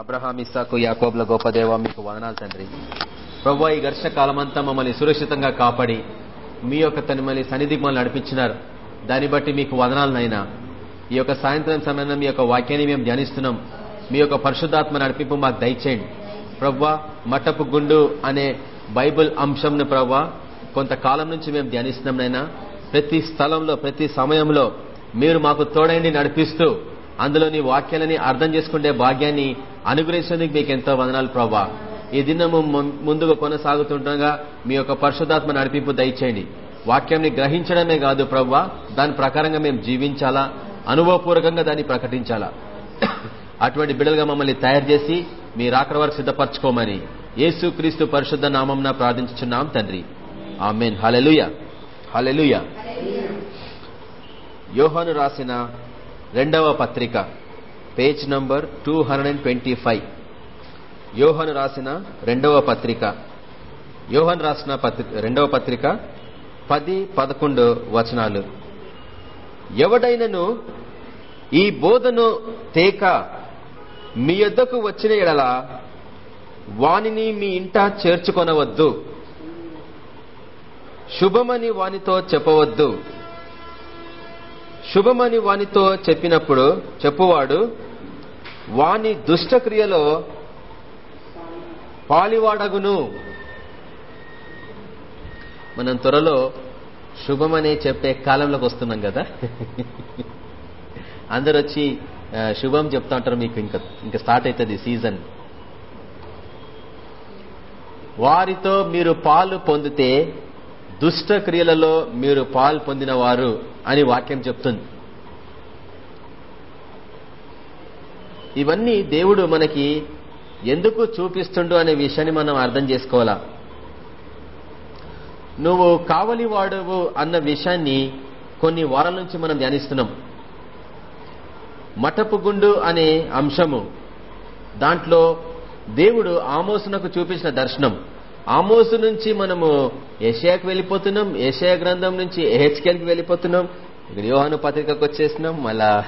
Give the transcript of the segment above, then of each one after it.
Abraham ఇస్సాకు యాకోబ్ల గొప్ప దేవ మీకు వదనాలు తండ్రి. ప్రభు ఈ ఘర్షణ కాలమంతా మమ్మల్ని సురక్షితంగా కాపాడి మీ యొక్క తన మళ్ళీ సన్నిధికి మమ్మల్ని నడిపించినారు. దాన్ని బట్టి మీకు వదనాలనైనా ఈ యొక్క సాయంత్రం సమయంలో మీ యొక్క వాక్యాన్ని మేము ధ్యానిస్తున్నాం. మీ యొక్క పరిశుద్ధాత్మ నడిపింపు మాకు దయచేయండి. ప్రవ్వా మట్టపు గుండు అనే బైబుల్ అంశంను ప్రవ్వా కొంతకాలం నుంచి మేము ధ్యానిస్తున్నాం నైనా ప్రతి స్థలంలో ప్రతి సమయంలో మీరు మాకు తోడైండి నడిపిస్తూ అందులోని వాక్యాలని అర్థం చేసుకునే భాగ్యాన్ని అనుగ్రహించేందుకు మీకు ఎంతో వందనాలు ప్రభా. ఈ దినము ముందుగా కొనసాగుతుండగా మీ యొక్క పరిశుధాత్మ నడిపింపు దయచేయండి. వాక్యాన్ని గ్రహించడమే కాదు ప్రవ్వా దాని ప్రకారంగా మేము జీవించాలా? అనుభవపూర్వకంగా దాన్ని ప్రకటించాలా? అటువంటి బిడలుగా మమ్మల్ని తయారు చేసి మీ రాకడ వరకు సిద్ధపరచుకోమని యేసు క్రీస్తు పరిశుద్ధ నామం ప్రార్థించున్నాం తండ్రి. ఆమెన్. హలెలుయ హలెలుయ యోహాను రాసిన రెండవ పత్రిక పేజ్ నంబర్ టూ యోహను రాసిన రెండవ పత్రిక. యోహన్ రాసిన రెండవ పత్రిక పది పదకొండు వచనాలు. ఎవడైనను ఈ బోధను తేక మీ యొద్దకు వచ్చిన ఎడల వానిని మీ ఇంట చేర్చుకొనవద్దు. శుభమని వానితో చెప్పవద్దు. శుభమని వానితో చెప్పినప్పుడు చెప్పువాడు వాని దుష్టక్రియలో పాలివాడగును. మనం త్వరలో శుభమనే చెప్పే కాలంలోకి వస్తున్నాం కదా? అందరు వచ్చి శుభం చెప్తా ఉంటారు మీకు ఇంకా ఇంకా స్టార్ట్ అవుతుంది సీజన్. వారితో మీరు పాలు పొందితే దుష్ట క్రియలలో మీరు పాలు పొందిన వారు అని వాక్యం చెప్తుంది. ఇవన్నీ దేవుడు మనకి ఎందుకు చూపిస్తుండు అనే విషయాన్ని మనం అర్థం చేసుకోవాలా? నువ్వు కావలివాడవు అన్న విషయాన్ని కొన్ని వారాల నుంచి మనం ధ్యానిస్తున్నాం. మఠపు గుండు అనే అంశము. దాంట్లో దేవుడు ఆమోసునకు చూపించిన దర్శనం. ఆమోసు నుంచి మనము ఏషియాకి వెళ్ళిపోతున్నాం ఏషియా గ్రంథం నుంచి ఎహెచ్కెల్కి వెళ్ళిపోతున్నాం ఇక్కడ యోహాను పత్రికకు వచ్చేసినాం మళ్ళా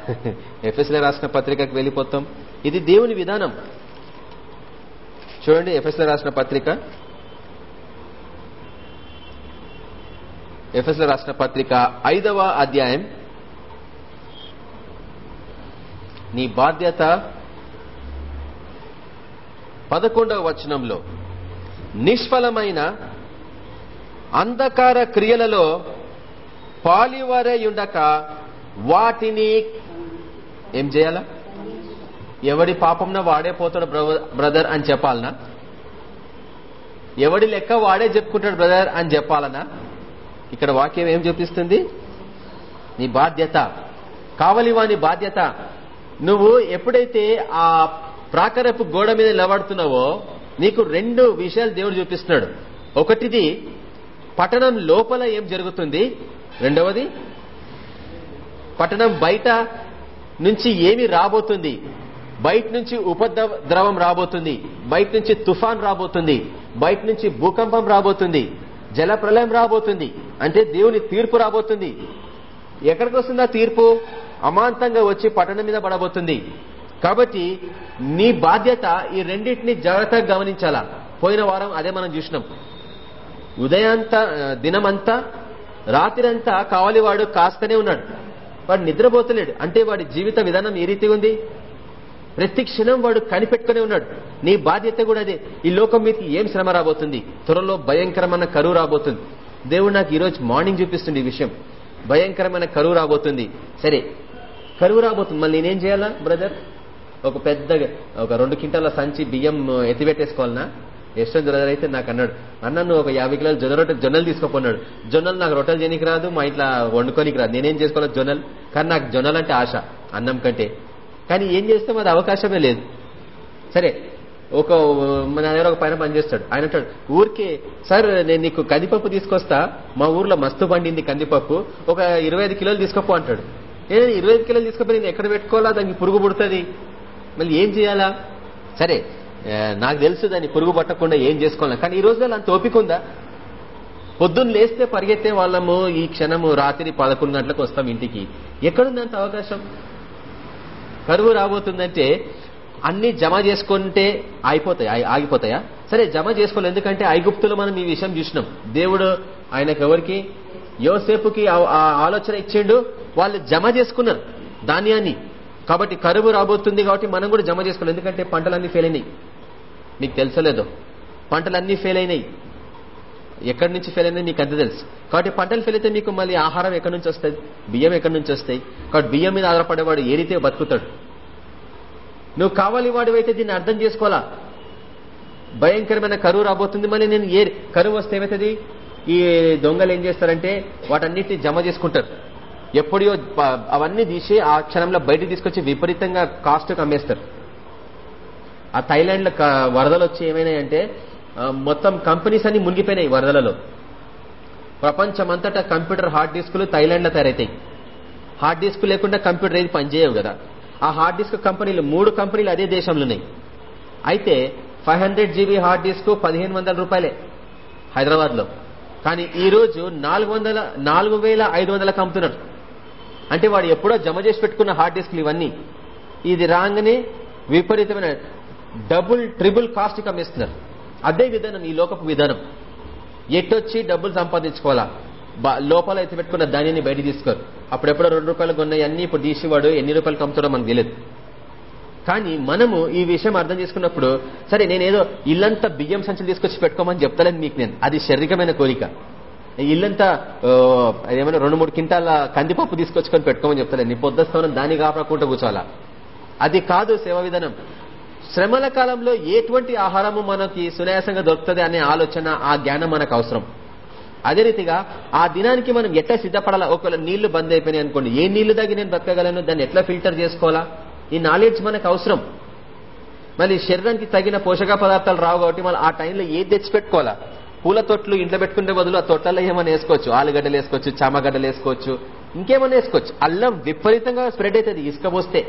ఎఫ్ఎస్లో రాసిన పత్రికకు వెళ్ళిపోతాం. ఇది దేవుని విధానం. చూడండి ఎఫ్ఎస్లో రాసిన పత్రిక. ఎఫ్ఎస్లో రాసిన పత్రిక ఐదవ అధ్యాయం. నీ బాధ్యత పదకొండవ వచనంలో. నిష్ఫలమైన అంధకార క్రియలలో పాలివరయుండక వాటిని ఏం చేయాలా? ఎవడి పాపంన వాడే పోతాడు బ్రదర్ అని చెప్పాలనా? ఎవడి లెక్క వాడే చెప్పుకుంటాడు బ్రదర్ అని చెప్పాలనా? ఇక్కడ వాక్యం ఏం చూపిస్తుంది? నీ బాధ్యత. కావలి వాని బాధ్యత. నువ్వు ఎప్పుడైతే ఆ ప్రాకరపు గోడ మీద నిలబడుతున్నావో నీకు రెండు విషయాలు దేవుడు చూపిస్తున్నాడు. ఒకటిది పట్టణం లోపల ఏం జరుగుతుంది? రెండవది పట్టణం బయట నుంచి ఏమి రాబోతుంది? బయట నుంచి ఉపద్రవం రాబోతుంది. బయట నుంచి తుఫాన్ రాబోతుంది. బయట నుంచి భూకంపం రాబోతుంది. జల ప్రళయం రాబోతుంది. అంటే దేవుని తీర్పు రాబోతుంది. ఎక్కడికి వస్తుంది తీర్పు? అమాంతంగా వచ్చి పట్టణం మీద పడబోతుంది. కాబట్టి నీ బాధ్యత ఈ రెండింటిని జాగ్రత్తగా గమనించాలా? పోయిన వారం అదే మనం చూసినాం. ఉదయాంతా దినమంతా రాత్రంతా కావాలి వాడు కాస్తనే ఉన్నాడు. వాడు నిద్రపోతలేడు. అంటే వాడి జీవిత విధానం ఏ రీతి ఉంది? ప్రతి క్షణం వాడు కనిపెట్టుకునే ఉన్నాడు. నీ బాధ్యత కూడా అదే. ఈ లోకం మీదకి ఏం శ్రమ రాబోతుంది? త్వరలో భయంకరమైన కరువు రాబోతుంది. దేవుడు నాకు ఈరోజు మార్నింగ్ చూపిస్తుంది ఈ విషయం. భయంకరమైన కరువు రాబోతుంది. సరే కరువు రాబోతుంది. మళ్ళీ నేనేం చేయాలా బ్రదర్? ఒక పెద్ద ఒక రెండు కింటాల సంచి బియ్యం ఎత్తిపెట్టేసుకోవాలనా? యశ్వంత్ బ్రదర్ అయితే నాకు అన్నాడు. అన్న నువ్వు ఒక యాభై కిలోలు జొన్న రొట్టె జొన్నలు తీసుకోపోన్నాడు. జొన్నలు నాకు రొట్టెలు చేయనికి రాదు మా ఇంట్లో వండుకోనికి రాదు. నేనేం చేసుకోవాలి జొన్నలు? కానీ నాకు జొన్నలు అంటే ఆశ అన్నం కంటే. కానీ ఏం చేస్తాం అది అవకాశమే లేదు. సరే ఒక మన దగ్గర ఒక పైన పనిచేస్తాడు ఆయన అంటాడు ఊరికే సార్ నేను నీకు కందిపప్పు తీసుకొస్తా. మా ఊర్లో మస్తు పండింది కందిపప్పు. ఒక ఇరవై కిలోలు తీసుకోపో అంటాడు. నేను ఇరవై కిలోలు తీసుకుపోయి నేను ఎక్కడ పెట్టుకోవాలా? దానికి పురుగు పుడుతుంది. మళ్ళీ ఏం చేయాలా? సరే నాకు తెలుసు దాన్ని పురుగు పట్టకుండా ఏం చేసుకోవాలా కానీ ఈ రోజుల్లో అంత ఓపిక ఉందా? పొద్దున్న లేస్తే పరిగెత్తే వాళ్ళము ఈ క్షణము రాత్రి పదకొండు గంటలకు వస్తాం ఇంటికి. ఎక్కడుంది అంత అవకాశం? కరువు రాబోతుందంటే అన్ని జమ చేసుకుంటే అయిపోతాయి ఆగిపోతాయా? సరే జమ చేసుకోవాలి ఎందుకంటే ఐగుప్తులు మనం ఈ విషయం చూసినాం. దేవుడు ఆయనకు ఎవరికి? యోసేపుకి ఆ- ఆలోచన ఇచ్చిండు. వాళ్ళు జమ చేసుకున్నారు ధాన్యాన్ని. కాబట్టి కరువు రాబోతుంది కాబట్టి మనం కూడా జమ చేసుకోవాలి. ఎందుకంటే పంటలన్నీ ఫెయిల్ అయినాయి. మీకు తెలుసలేదో? పంటలన్నీ ఫెయిల్ అయినాయి. ఎక్కడి నుంచి ఫెయిల్ అయినాయి నీకు అంత తెలుసు. కాబట్టి పంటలు ఫెయిల్ అయితే మీకు మళ్ళీ ఆహారం ఎక్కడి నుంచి వస్తుంది బియ్యం ఎక్కడి నుంచి వస్తాయి? కాబట్టి బియ్యం మీద ఆధారపడేవాడు ఏ రీతిగా బతుకుతాడు? నువ్వు కావాలి వాడివైతే దీన్ని అర్థం చేసుకోవాలా? భయంకరమైన కరువు రాబోతుంది. మళ్ళీ నేను ఏ కరువు వస్తే ఏమవుతుంది? ఈ దొంగలు ఏం చేస్తారంటే వాటన్నిటిని జమ చేసుకుంటారు. ఎప్పుడో అవన్నీ తీసి ఆ క్షణంలో బయటకు తీసుకొచ్చి విపరీతంగా కాస్ట్ అమ్మేస్తారు ఆ థైలాండ్లో క- వరదలు వచ్చి ఏమైనాయంటే మొత్తం కంపెనీస్ అన్ని మునిగిపోయినాయి వరదలలో. ప్రపంచమంతటా కంప్యూటర్ హార్డ్ డిస్కులు థైలాండ్లో తయారైతాయి. హార్డ్ డిస్క్ లేకుండా కంప్యూటర్ ఏది పనిచేయవు కదా. ఆ హార్డ్ డిస్క్ కంపెనీలు మూడు కంపెనీలు అదే దేశంలో ఉన్నాయి అయితే five hundred GB hard disk పదిహేను వందల రూపాయలే హైదరాబాద్లో కానీ ఈ రోజు నాలుగు వందల నాలుగు వేల ఐదు వందలకు అమ్ముతున్నారు. అంటే వాడు ఎప్పుడో జమ చేసి పెట్టుకున్న హార్డ్ డిస్క్లు ఇవన్నీ. ఇది రాగానే విపరీతమైన డబుల్ ట్రిబుల్ కాస్ట్ అమ్మేస్తున్నారు. అదే విధానం ఈ లోకపు విధానం. ఎట్టొచ్చి డబ్బులు సంపాదించుకోవాలా? లోపల అయితే పెట్టుకున్న ధాన్యాన్ని బయట తీసుకోరు. అప్పుడెప్పుడో రెండు రూపాయలు కొన్నాయి అన్ని ఇప్పుడు తీసేవాడు ఎన్ని రూపాయలు కమ్ముతాడో మనకు తెలియదు. కానీ మనము ఈ విషయం అర్థం చేసుకున్నప్పుడు సరే నేనేదో ఇల్లంతా బియ్యం సంచులు తీసుకొచ్చి పెట్టుకోమని చెప్తానని మీకు నేను. అది శారీరకమైన కోరిక. ఇల్లంతా ఏమైనా రెండు మూడు కింటాల కందిపప్పు తీసుకొచ్చుకొని పెట్టుకోమని చెప్తాను నీ పొద్దుస్తామని దాన్ని కాపాడుకుంటూ కూర్చోవాలా అది కాదు సేవ విధానం. శ్రమల కాలంలో ఎటువంటి ఆహారము మనకి సునాయాసంగా దొరుకుతుంది అనే ఆలోచన ఆ జ్ఞానం మనకు అవసరం. అదే రీతిగా ఆ దినానికి మనం ఎట్లా సిద్ధపడాలా? ఒకవేళ నీళ్ళు బంద్ అయిపోయినాయి అనుకోండి ఏ నీళ్ళు దాగి నేను బతకగలను? దాన్ని ఎట్లా ఫిల్టర్ చేసుకోవాలా? ఈ నాలెడ్జ్ మనకు అవసరం. మళ్ళీ శరీరానికి తగిన పోషక పదార్థాలు రావు కాబట్టి మళ్ళీ ఆ టైంలో ఏది తెచ్చిపెట్టుకోవాలా? పూల తొట్లు ఇంట్లో పెట్టుకునే బదులు ఆ తొట్లలో ఏమైనా వేసుకోవచ్చు? ఆలుగడ్డలు వేసుకోవచ్చు చామగడ్డలు వేసుకోవచ్చు ఇంకేమైనా వేసుకోవచ్చు. అల్లం విపరీతంగా స్ప్రెడ్ అవుతుంది ఇసుక పోస్తే.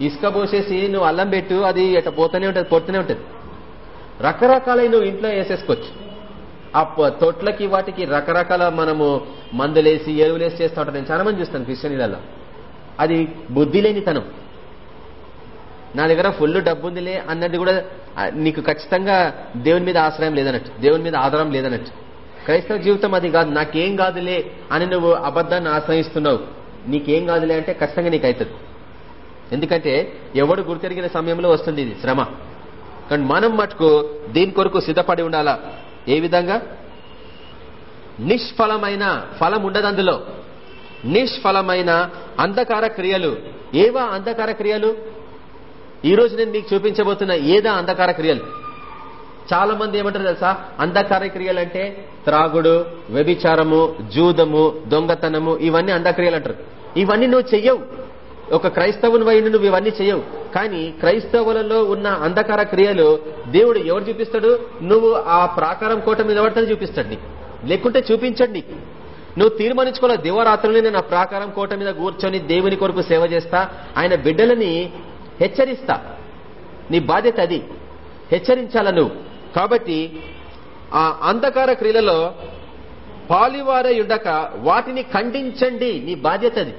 ఇసుక పోసేసి నువ్వు అల్లం పెట్టు అది ఎట పోతూనే ఉంటుంది పొడుతూనే ఉంటుంది. రకరకాలై నువ్వు ఇంట్లో వేసేసుకోవచ్చు. ఆ తొట్లకి వాటికి రకరకాల మనము మందులేసి ఎరువులేసి చేస్తూ ఉంటాం నేను చాలా మంది చూస్తాను క్రిస్టియన్లలో అది బుద్ధి లేనితనం నా దగ్గర ఫుల్ డబ్బు ఉందిలే అన్నది కూడా నీకు ఖచ్చితంగా దేవుని మీద ఆశ్రయం లేదన్నట్టు. దేవుని మీద ఆధారం లేదన్నట్టు. క్రైస్తవ జీవితం అది కాదు. నాకేం కాదులే అని నువ్వు అబద్ధాన్ని ఆశ్రయిస్తున్నావు. నీకేం కాదులే అంటే ఖచ్చితంగా నీకు అవుతుంది. ఎందుకంటే ఎవడు గుర్తెరిగిన సమయంలో వస్తుంది ఇది శ్రమ. కానీ మనం మటుకు దీని కొరకు సిద్ధపడి ఉండాలా? ఏ విధంగా? నిష్ఫలమైన ఫలం ఉండదు అందులో. నిష్ఫలమైన అంధకార క్రియలు. ఏవా అంధకార క్రియలు? ఈ రోజు నేను మీకు చూపించబోతున్న ఏదా అంధకార క్రియలు? చాలా మంది ఏమంటారు తెలుసా? అంధకార క్రియలు అంటే త్రాగుడు వ్యభిచారము జూదము దొంగతనము ఇవన్నీ అంధక్రియలు అంటారు. ఇవన్నీ నువ్వు చెయ్యవు. ఒక క్రైస్తవుని వైండి నువ్వు ఇవన్నీ చెయ్యవు. కానీ క్రైస్తవులలో ఉన్న అంధకార క్రియలు దేవుడు ఎవరు చూపిస్తాడు? నువ్వు ఆ ప్రాకారం కోట మీద పడితే చూపిస్తాడు నీకు. లేకుంటే చూపించండి నీకు. నువ్వు తీర్మానించుకోవాలి దివరాత్రులు నేను ఆ ప్రాకారం కోట మీద కూర్చొని దేవుని కొరకు సేవ చేస్తా ఆయన బిడ్డలని హెచ్చరిస్తా. నీ బాధ్యత అది. హెచ్చరించాల నువ్వు కాబట్టి ఆ అంధకార క్రియలలో పాలివారై ఉండక వాటిని ఖండించండి. నీ బాధ్యత అది.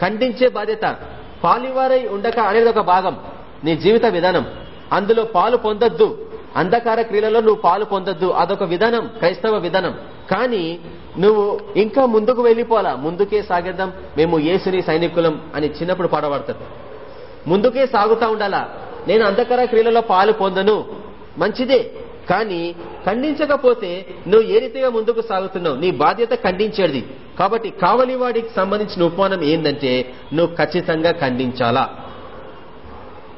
ఖండించే బాధ్యత. పాలివారై ఉండక అనేది ఒక భాగం. నీ జీవిత విధానం. అందులో పాలు పొందొద్దు. అంధకార క్రియలలో నువ్వు పాలు పొందొద్దు. అదొక విధానం. క్రైస్తవ విధానం. కానీ నువ్వు ఇంకా ముందుకు వెళ్ళిపోవాలా? ముందుకే సాగిద్దాం. మేము యేసుని సైనికులం అని చిన్నప్పుడు పాడబడతారు ముందుకే సాగుతా ఉండాలా? నేను అంధకార క్రియలలో పాలు పొందను. మంచిదే. కానీ ఖండించకపోతే నువ్వు ఏ రీతిగా ముందుకు సాగుతున్నావు? నీ బాధ్యత ఖండించేది. కాబట్టి కావలి వాడికి సంబంధించిన ఉపమానం ఏంటంటే నువ్వు ఖచ్చితంగా ఖండించాలా?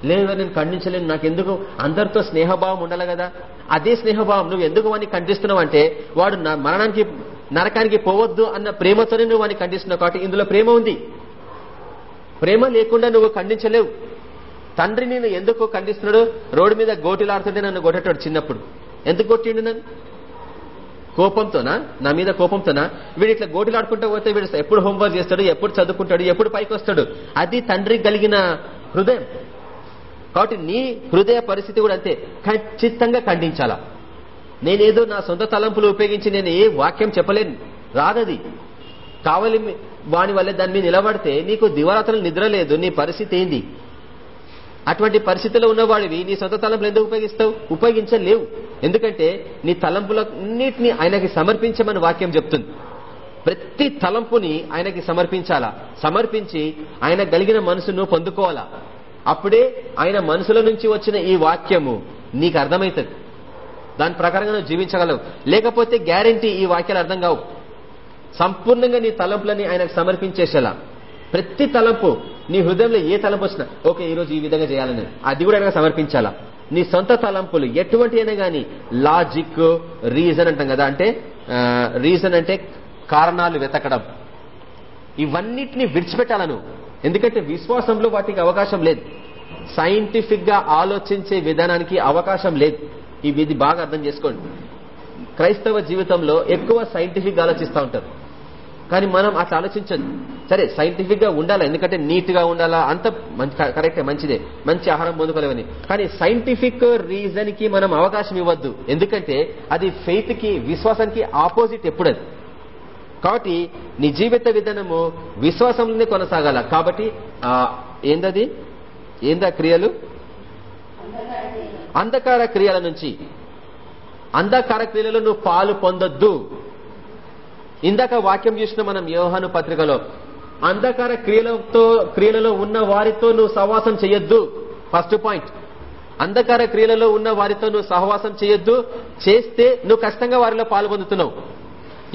లేదు నేను ఖండించలేను. నాకు ఎందుకు అందరితో స్నేహభావం ఉండాలి కదా. అదే స్నేహభావం. నువ్వు ఎందుకు వాడిని ఖండిస్తున్నావు అంటే వాడు మరణానికి నరకానికి పోవద్దు అన్న ప్రేమతోనే నువ్వు వాడిని ఖండిస్తున్నావు. కాబట్టి ఇందులో ప్రేమ ఉంది. ప్రేమ లేకుండా నువ్వు ఖండించలేవు. తండ్రి నేను ఎందుకు ఖండిస్తున్నాడు? రోడ్డు మీద గోటిలాడుతుంటే నన్ను కొట్టేటాడు చిన్నప్పుడు. ఎందుకు కొట్టిండు నన్ను? కోపంతోనా? నా మీద కోపంతోనా? వీడు ఇట్లా గోటిలాడుకుంటూ పోతే వీడు ఎప్పుడు హోంవర్క్ చేస్తాడు ఎప్పుడు చదువుకుంటాడు ఎప్పుడు పైకి వస్తాడు? అది తండ్రికి కలిగిన హృదయం. కాబట్టి నీ హృదయ పరిస్థితి కూడా అంతే. ఖచ్చితంగా ఖండించాలా. నేనేదో నా సొంత తలంపులు ఉపయోగించి నేను ఏ వాక్యం చెప్పలేను. రాదది. కావాలి వాని వల్లే దాని మీద నిలబడితే నీకు దివారాత్రులు నిద్ర లేదు నీ పరిస్థితి ఏంది? అటువంటి పరిస్థితిలో ఉన్నవాడివి నీ సొంత తలంపులు ఎందుకు ఉపయోగిస్తావు? ఉపయోగించలేవు. ఎందుకంటే నీ తలంపులన్నింటినీ ఆయనకి సమర్పించమని వాక్యం చెప్తుంది. ప్రతి తలంపుని ఆయనకి సమర్పించాలా? సమర్పించి ఆయన కలిగిన మనసును పొందుకోవాలా? అప్పుడే ఆయన మనసుల నుంచి వచ్చిన ఈ వాక్యము నీకు అర్థమవుతుంది. దాని ప్రకారంగా నువ్వు జీవించగలవు. లేకపోతే గ్యారంటీ ఈ వాక్యాలు అర్థం కావు. సంపూర్ణంగా నీ తలంపులని ఆయనకు సమర్పించేసేలా. ప్రతి తలంపు నీ హృదయంలో ఏ తలంపు వచ్చినా ఓకే ఈ రోజు ఈ విధంగా చేయాలని. అది కూడా ఆయన సమర్పించాలా. నీ సొంత తలంపులు ఎటువంటి అయినా కానీ లాజిక్ రీజన్ అంటాం కదా అంటే రీజన్ అంటే కారణాలు వెతకడం. ఇవన్నిటిని విడిచిపెట్టాలను. ఎందుకంటే విశ్వాసంలో వాటికి అవకాశం లేదు. సైంటిఫిక్గా ఆలోచించే విధానానికి అవకాశం లేదు. ఇవి ఇది బాగా అర్థం చేసుకోండి. క్రైస్తవ జీవితంలో ఎక్కువ సైంటిఫిక్ ఆలోచిస్తూ ఉంటారు. కానీ మనం అట్లా ఆలోచించదు సరే సైంటిఫిక్గా ఉండాలా? ఎందుకంటే నీట్గా ఉండాలా? అంత కరెక్టే మంచిదే. మంచి ఆహారం పొందుకోలేవని. కానీ సైంటిఫిక్ రీజన్కి మనం అవకాశం ఇవ్వద్దు. ఎందుకంటే అది ఫెయిత్కి విశ్వాసానికి ఆపోజిట్ ఎప్పుడది? కాబట్టి నీ జీవిత విధానము విశ్వాసంలోనే కొనసాగాల. కాబట్టి ఏందది? ఏందా క్రియలు? అంధకార క్రియల నుంచి. అంధకార క్రియలలో నువ్వు పాలు పొందొద్దు. ఇందాక వాక్యం చూసిన మనం యోహాను పత్రికలో అంధకార క్రియలతో క్రియలలో ఉన్న వారితో నువ్వు సహవాసం చేయొద్దు. ఫస్ట్ పాయింట్ అంధకార క్రియలలో ఉన్న వారితో నువ్వు సహవాసం చేయొద్దు. చేస్తే నువ్వు కష్టంగా వారిలో పాల్పొందుతున్నావు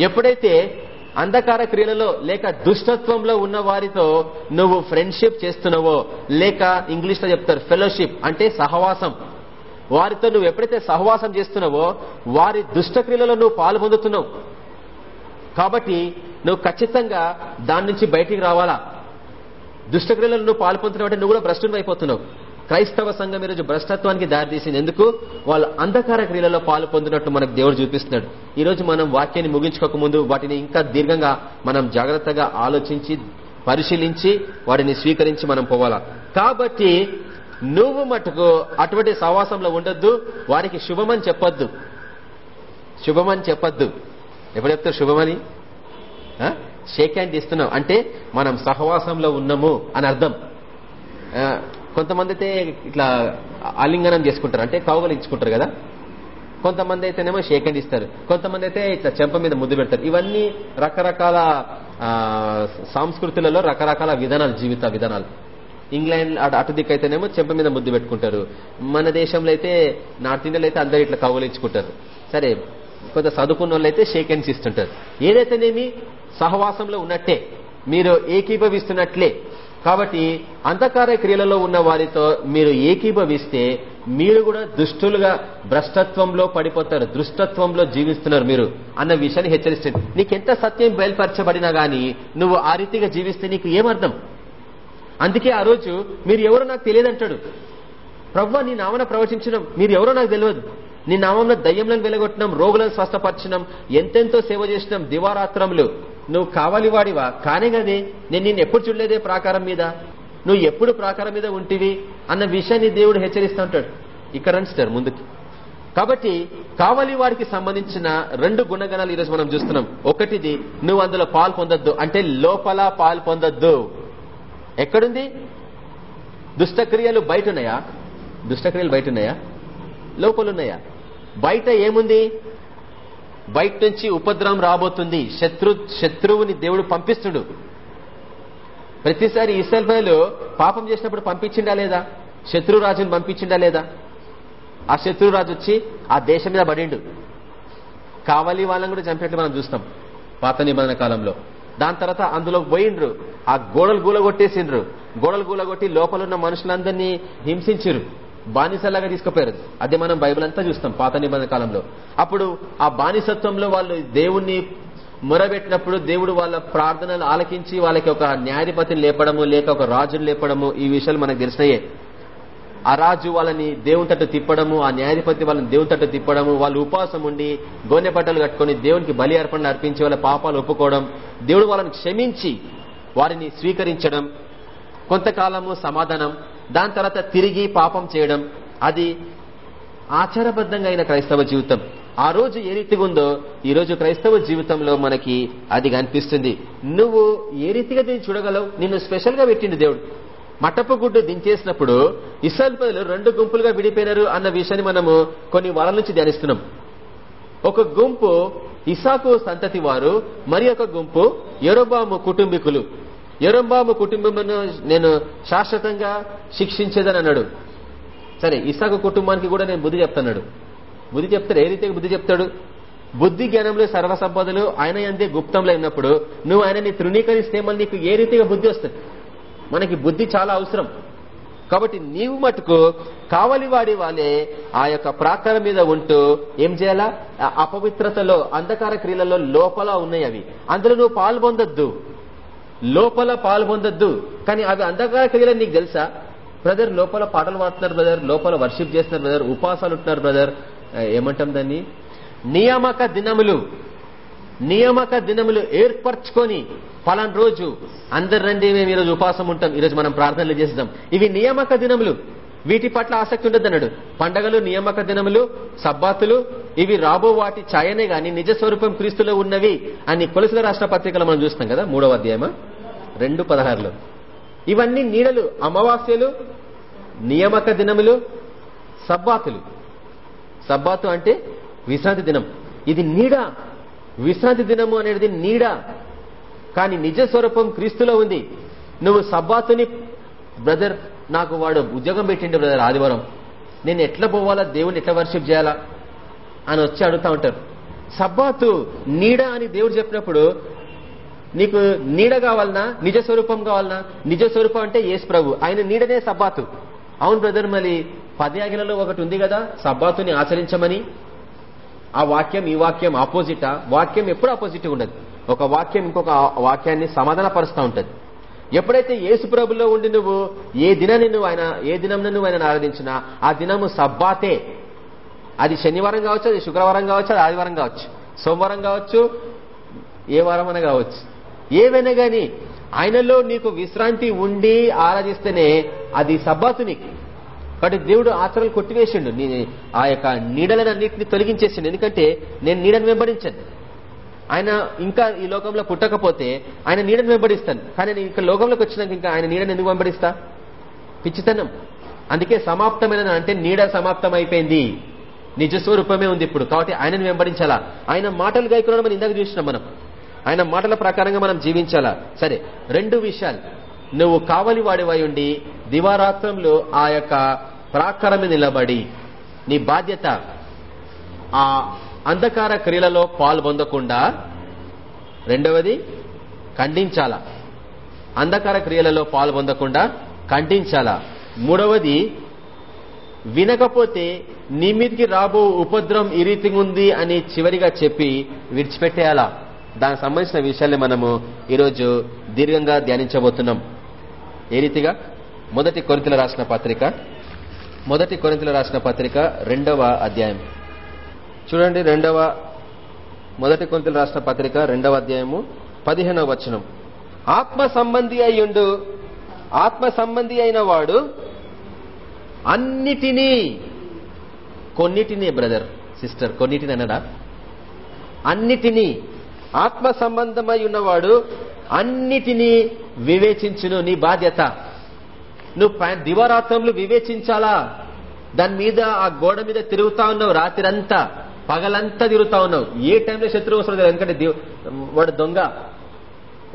ఎప్పుడైతే అంధకార క్రియలలో లేక దుష్టత్వంలో ఉన్న వారితో నువ్వు ఫ్రెండ్షిప్ చేస్తున్నావో లేక ఇంగ్లీష్లో చెప్తారు ఫెలోషిప్ అంటే సహవాసం. వారితో నువ్వు ఎప్పుడైతే సహవాసం చేస్తున్నావో వారి దుష్టక్రియలలో నువ్వు పాల్పొందుతున్నావు కాబట్టి నువ్వు ఖచ్చితంగా దాని నుంచి బయటికి రావాలా? దుష్టక్రియలను నువ్వు పాల్పొందుతున్నావు అంటే నువ్వు కూడా భ్రష్టుని అయిపోతున్నావు. క్రైస్తవ సంఘం ఈరోజు భ్రష్టత్వానికి దారితీసింది. ఎందుకు? వాళ్ళు అంధకార క్రియలలో పాలు పొందినట్టు మనకు దేవుడు చూపిస్తున్నాడు. ఈ రోజు మనం వాక్యాన్ని ముగించుకోక ముందు వాటిని ఇంకా దీర్ఘంగా మనం జాగ్రత్తగా ఆలోచించి పరిశీలించి వాటిని స్వీకరించి మనం పోవాలా? కాబట్టి నువ్వు మటుకు అటువంటి సవాసంలో ఉండొద్దు. వారికి శుభమని చెప్పొద్దు. శుభమని చెప్పొద్దు. ఎప్పుడు చెప్తారు శుభమని షేక్ హ్యాండ్ ఇస్తున్నాం అంటే మనం సహవాసంలో ఉన్నాము అని అర్థం. కొంతమంది అయితే ఇట్లా ఆలింగనం చేసుకుంటారు. అంటే కౌగలించుకుంటారు కదా. కొంతమంది అయితేనేమో షేక్ హ్యాండ్ ఇస్తారు. కొంతమంది అయితే ఇట్లా చెంప మీద ముద్దు పెడతారు. ఇవన్నీ రకరకాల సంస్కృతులలో రకరకాల విధానాలు జీవిత విధానాలు. ఇంగ్లాండ్ అటు దిక్కు అయితేనేమో చెంప మీద ముద్దు పెట్టుకుంటారు. మన దేశంలో అయితే నార్త్ ఇండియాలో అయితే అందరు ఇట్లా కౌగలించుకుంటారు సరే కొంత చదువుకున్న వాళ్ళు అయితే షేక్ హ్యాండ్స్ ఇస్తుంటారు ఏదైతేనేమి సహవాసంలో ఉన్నట్టే మీరు ఏకీభవిస్తున్నట్లే. కాబట్టి అంధకార క్రియలలో ఉన్న వారితో మీరు ఏకీభవిస్తే మీరు కూడా దుష్టులుగా భ్రష్టత్వంలో పడిపోతారు దృష్టత్వంలో జీవిస్తున్నారు మీరు అన్న విషయాన్ని హెచ్చరిస్తుంది నీకెంత సత్యం బయలుపరచబడినా గానీ నువ్వు ఆ రీతిగా జీవిస్తే నీకు ఏమర్థం? అందుకే ఆ రోజు మీరు ఎవరో నాకు తెలియదంటాడు. ప్రవ్వ నీ నామన ప్రవచించడం మీరు ఎవరో నాకు తెలియదు. నీ నామంలో దయ్యంలను వెలగొట్టినాం రోగులను స్వస్థపరచడం ఎంతెంతో సేవ చేసినాం దివారాత్రములు. నువ్వు కావాలి వాడివా? కానే కదే నేను నిన్ను ఎప్పుడు చూడలేదే ప్రాకారం మీద? నువ్వు ఎప్పుడు ప్రాకారం మీద ఉంటివి? అన్న విషయాన్ని దేవుడు హెచ్చరిస్తూ ఉంటాడు. ఇక్కడ రండి ముందుకి. కాబట్టి కావలి వాడికి సంబంధించిన రెండు గుణగణాలు ఈరోజు మనం చూస్తున్నాం. ఒకటిది నువ్వు అందులో పాలు పొందొద్దు. అంటే లోపల పాలు పొందొద్దు. ఎక్కడుంది? దుష్టక్రియలు బయట ఉన్నాయా? దుష్టక్రియలు బయట ఉన్నాయా? లోపలున్నాయా? బయట ఏముంది? బయట నుంచి ఉపద్రవం రాబోతుంది. శత్రు శత్రువుని దేవుడు పంపిస్తుడు. ప్రతిసారి ఇస్రాయల్ పాపం చేసినప్పుడు పంపించిండా లేదా? శత్రురాజుని పంపించిండా లేదా? ఆ శత్రురాజు వచ్చి ఆ దేశం మీద పడిండు. కావాలి వాళ్ళని కూడా చంపినట్లు మనం చూస్తాం పాత నిబంధన కాలంలో. దాని తర్వాత అందులో పోయిండ్రు. ఆ గోడలు గూల కొట్టేసిండ్రు గోడలు గూల కొట్టి లోపల ఉన్న మనుషులందరినీ హింసించరు బానిసలాగా తీసుకుపోయారు. అదే మనం బైబిల్ అంతా చూస్తాం పాత నిబంధన కాలంలో. అప్పుడు ఆ బానిసత్వంలో వాళ్ళు దేవుణ్ణి మొరబెట్టినప్పుడు దేవుడు వాళ్ళ ప్రార్థనలు ఆలకించి వాళ్ళకి ఒక న్యాయాధిపతిని లేపడము లేక ఒక రాజును లేపడము ఈ విషయాలు మనకు తెలిసినాయే. ఆ రాజు వాళ్ళని దేవుని తట్టు తిప్పడము ఆ న్యాయాధిపతి వాళ్ళని దేవుని తట్టు తిప్పడము వాళ్ళు ఉపవాసం ఉండి గోనె బట్టలు కట్టుకుని దేవునికి బలి అర్పణలు అర్పించి వాళ్ళ పాపాలు ఒప్పుకోవడం దేవుడు వాళ్ళని క్షమించి వారిని స్వీకరించడం కొంతకాలము సమాధానం దాని తర్వాత తిరిగి పాపం చేయడం. అది ఆచారబద్ధంగా అయిన క్రైస్తవ జీవితం. ఆ రోజు ఏ రీతిగా ఉందో ఈ రోజు క్రైస్తవ జీవితంలో మనకి అది కనిపిస్తుంది. నువ్వు ఏ రీతిగా దీన్ని చూడగలవు? నిన్ను స్పెషల్గా పెట్టిండు దేవుడు. మటపు గుడ్డు దించేసినప్పుడు ఇస్రాయల్ ప్రజలు రెండు గుంపులుగా విడిపోయినారు అన్న విషయాన్ని మనము కొన్ని వారాల నుంచి ధ్యానిస్తున్నాం. ఒక గుంపు ఇసాకు సంతతి వారు మరి ఒక గుంపు ఎరోబాము కుటుంబీకులు. ఎరంబాబు కుటుంబమును నేను శాశ్వతంగా శిక్షించేదని అన్నాడు. సరే ఇసాకు కుటుంబానికి కూడా నేను బుద్ధి చెప్తున్నాడు. బుద్ధి చెప్తాడు ఏ రీతిగా బుద్ధి చెప్తాడు? బుద్ధి జ్ఞానంలో సర్వసంపదలు ఆయన అందే గుప్తంలో అయినప్పుడు నువ్వు ఆయనని తృణీకరిస్తే మళ్ళీ నీకు ఏ రీతిగా బుద్ధి వస్తుంది? మనకి బుద్ధి చాలా అవసరం. కాబట్టి నీవు మటుకు కావలి వాడి వాళ్ళే ఆ యొక్క ప్రాకారం మీద ఉంటూ ఏం చేయాలా? అపవిత్రతలో అంధకార క్రియలలో లోపల ఉన్నాయి అవి. అందులో నువ్వు పాల్పొందొద్దు. లోపల పాల్పొందొద్దు కానీ అవి అంధకార క్రియలు నీకు తెలుసా? బ్రదర్ లోపల పాటలు పాడుతున్నారు బ్రదర్ లోపల వర్షిప్ చేస్తున్నారు బ్రదర్ ఉపాసాలు ఉంటున్నారు బ్రదర్. ఏమంటాం దాన్ని? నియామక దినములు నియామక దినములు ఏర్పరచుకొని పలాన్ రోజు అందరు రండి మేము ఈరోజు ఉపాసం ఉంటాం ఈరోజు మనం ప్రార్థనలు చేస్తాం ఇవి నియామక దినములు. వీటి పట్ల ఆసక్తి ఉండదు అన్నాడు పండగలు నియామక దినములు సబ్బాతులు ఇవి రాబో వాటి ఛాయనే గాని నిజ స్వరూపం క్రీస్తులో ఉన్నవి అని కొలసిన రాష్ట్ర పత్రికలు మనం చూస్తాం కదా మూడవ అధ్యాయమా రెండు పదహారులో. ఇవన్నీ నీడలు అమావాస్యలు నియామక దినములు సబ్బాతులు. సబ్బాతు అంటే విశ్రాంతి దినం. ఇది నీడ. విశ్రాంతి దినము అనేది నీడ. కానీ నిజ స్వరూపం క్రీస్తులో ఉంది. నువ్వు సబ్బాతుని బ్రదర్ నాకు వాడు ఉద్యోగం పెట్టిండు బ్రదర్ ఆదివారం. నేను ఎట్లా పోవాలా? దేవుని ఎట్లా వర్షిప్ చేయాలా? అని వచ్చి అడుగుతా ఉంటారు. సబ్బాతు నీడ అని దేవుడు చెప్పినప్పుడు నీకు నీడ కావాలనా? నిజ స్వరూపం కావాలనా? నిజ స్వరూపం అంటే యేసు ప్రభు. ఆయన నీడనే సబ్బాతు. అవును బ్రదర్ మరి పది ఆజ్ఞలలో ఒకటి ఉంది కదా సబ్బాతుని ఆచరించమని. ఆ వాక్యం ఈ వాక్యం ఆపోజిటా వాక్యం ఎప్పుడు ఆపోజిట్ ఉండదు. ఒక వాక్యం ఇంకొక వాక్యాన్ని సమాధానపరుస్తూ ఉంటుంది. ఎప్పుడైతే యేసు ప్రభులో ఉండి నువ్వు ఏ దినాన్ని నువ్వు ఆయన ఏ దినం నువ్వు ఆయన ఆరాధించినా ఆ దినము సబ్బాతే. అది శనివారం కావచ్చు అది శుక్రవారం కావచ్చు అది ఆదివారం కావచ్చు. సోమవారం కావచ్చు ఏ వారం కావచ్చు. ఏవైనా గాని ఆయనలో నీకు విశ్రాంతి ఉండి ఆరాధిస్తేనే అది సబ్బాతు నీకు. కాబట్టి దేవుడు ఆచరణలు కొట్టివేసిండు. నీ ఆ యొక్క నీడలనన్నింటినీ తొలగించేసిండు. ఎందుకంటే నేను నీడను వెంబడించాను. ఆయన ఇంకా ఈ లోకంలో పుట్టకపోతే ఆయన నీడను వెంబడిస్తాను కానీ నేను ఇక్కడ లోకంలోకి వచ్చినాక ఇంకా ఆయన నీడను ఎందుకు వెంబడిస్తా? పిచ్చితనం. అందుకే సమాప్తమైన అంటే నీడ సమాప్తం అయిపోయింది నిజ స్వరూపమే ఉంది ఇప్పుడు. కాబట్టి ఆయనను వెంబడించాలా? ఆయన మాటలు గాయకులను మనం ఇందాక చూసినాం మనం. ఆయన మాటల ప్రకారంగా మనం జీవించాలా? సరే రెండు విషయాలు. నువ్వు కావలి వాడివై ఉండి దివారాత్రంలో ఆ యొక్క ప్రాకారమే నిలబడి నీ బాధ్యత ఆ అంధకార క్రియలలో పాల్పొందకుండా రెండవది ఖండించాలా? అంధకార క్రియలలో పాల్పొందకుండా ఖండించాలా? మూడవది వినకపోతే నీ మీదకి రాబో ఉపద్రవం ఈ రీతిగా ఉంది అని చివరిగా చెప్పి విడిచిపెట్టేయాలా? దానికి సంబంధించిన విషయాల్ని మనము ఈరోజు దీర్ఘంగా ధ్యానించబోతున్నాం. ఏ రీతిగా? మొదటి కొరింతలు రాసిన పత్రిక మొదటి కొరింతలు రాసిన పత్రిక రెండవ అధ్యాయం. చూడండి రెండవ మొదటి కొంతలు రాసిన పత్రిక రెండవ అధ్యాయము పదిహేనవ వచనం. ఆత్మ సంబంధి అయ్యుండు. ఆత్మ సంబంధి అయిన వాడు అన్నిటినీ కొన్నిటిని బ్రదర్ సిస్టర్ కొన్నిటిని అన్నడా అన్నిటినీ ఆత్మ సంబంధమై ఉన్నవాడు అన్నిటినీ వివేచించును నీ బాధ్యత. నువ్వు దివారాత్రంలో వివేచించాలా? దాని మీద ఆ గోడ మీద తిరుగుతా ఉన్నావు రాత్రంతా. పగలంతా తిరుగుతా ఉన్నావు. ఏ టైంలో శత్రువు వస్తాడు ఎందుకంటే వాడు దొంగ.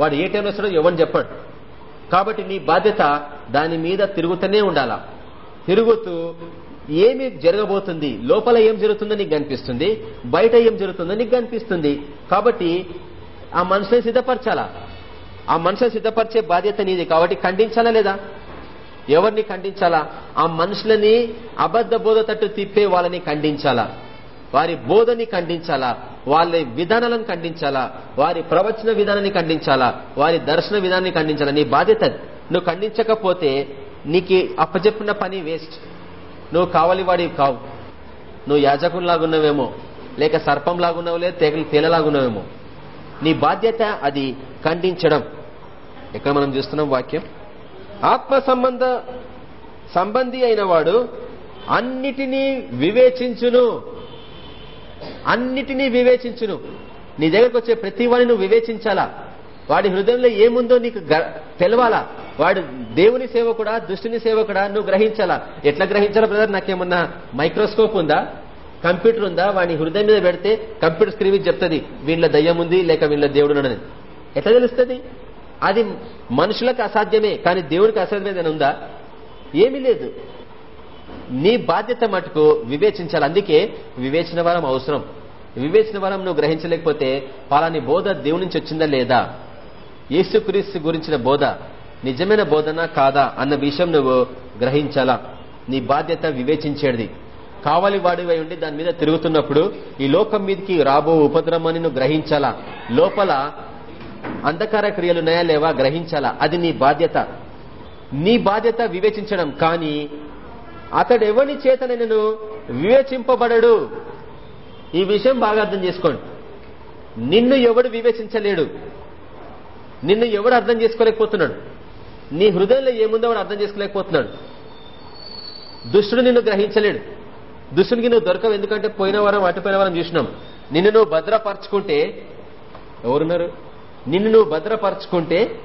వాడు ఏ టైంలో వస్తాడో ఎవరిని చెప్పాడు. కాబట్టి నీ బాధ్యత దాని మీద తిరుగుతూనే ఉండాలా. తిరుగుతూ ఏమి జరగబోతుంది? లోపల ఏం జరుగుతుందో నీకు కనిపిస్తుంది. బయట ఏం జరుగుతుందో నీకు కనిపిస్తుంది. కాబట్టి ఆ మనుషుని సిద్ధపరచాలా. ఆ మనుషులు సిద్ధపరిచే బాధ్యత నీది. కాబట్టి ఖండించాలా లేదా? ఎవరిని ఖండించాలా? ఆ మనుషులని అబద్ధ బోధ తట్టు తిప్పే వాళ్ళని ఖండించాలా? వారి బోధని ఖండించాలా? వాళ్ళ విధానాలను ఖండించాలా? వారి ప్రవచన విధానాన్ని ఖండించాలా? వారి దర్శన విధానాన్ని ఖండించాలా? నీ బాధ్యత నువ్వు ఖండించకపోతే నీకు అప్పచెప్పిన పని వేస్ట్. నువ్వు కావాలి వాడివి కావు. నువ్వు యాజకుల్లాగున్నావేమో లేక సర్పంలాగున్నావు లేదు తేగలు తేలలాగున్నావేమో నీ బాధ్యత అది ఖండించడం. ఇక్కడ మనం చూస్తున్నాం వాక్యం? ఆత్మ సంబంధ సంబంధి అయిన వాడు అన్నిటినీ వివేచించును. అన్నిటినీ వివేచించును. నీ దగ్గరకు వచ్చే ప్రతి వాడిని నువ్వు వివేచించాలా? వాడి హృదయంలో ఏముందో నీకు తెలవాలా? వాడు దేవుని సేవకుడా సేవ సేవకుడా నువ్వు గ్రహించాలా? ఎట్లా గ్రహించాలా బ్రదర్ నాకేమన్నా మైక్రోస్కోప్ ఉందా? కంప్యూటర్ ఉందా? వాడిని హృదయం మీద పెడితే కంప్యూటర్ స్క్రీన్ చెప్తుంది వీళ్ళ దయ్యం ఉంది లేక వీళ్ళ దేవుడు ఉన్నది ఎట్లా తెలుస్తుంది? అది మనుషులకు అసాధ్యమే కానీ దేవుడికి అసాధ్యమే ఉందా? ఏమీ లేదు. నీ బాధ్యత మటుకు వివేచించాలి. అందుకే వివేచన వరం అవసరం. వివేచన వరం నువ్వు గ్రహించలేకపోతే పలాని బోధ దేవుని నుంచి వచ్చిందా లేదా? యేసుక్రీస్తు గురించిన బోధ నిజమైన బోధన కాదా అన్న విషయం నువ్వు గ్రహించాలా? నీ బాధ్యత వివేచించేది. కావాలి వాడివై ఉండి దాని మీద తిరుగుతున్నప్పుడు ఈ లోకం మీదకి రాబో ఉపద్రవాన్ని నువ్వు గ్రహించాలా? లోపల అంధకార క్రియలు ఉన్నాయా లేవా? గ్రహించాలా? అది నీ బాధ్యత. నీ బాధ్యత వివేచించడం. కానీ అతడు ఎవరి చేతనైనను వివేచింపబడడు. ఈ విషయం బాగా అర్థం చేసుకోండి. నిన్ను ఎవడు వివేచించలేడు. నిన్ను ఎవడు అర్థం చేసుకోలేకపోతున్నాడు. నీ హృదయంలో ఏముందో వాడు అర్థం చేసుకోలేకపోతున్నాడు. దుష్టుడు నిన్ను గ్రహించలేడు. దుష్టునికి నువ్వు దొరకవు. ఎందుకంటే పోయిన వారం అటుపోయిన వారం చూసినాం. నిన్ను నువ్వు భద్రపరచుకుంటే ఎవరున్నారు? నిన్ను నువ్వు భద్రపరచుకుంటే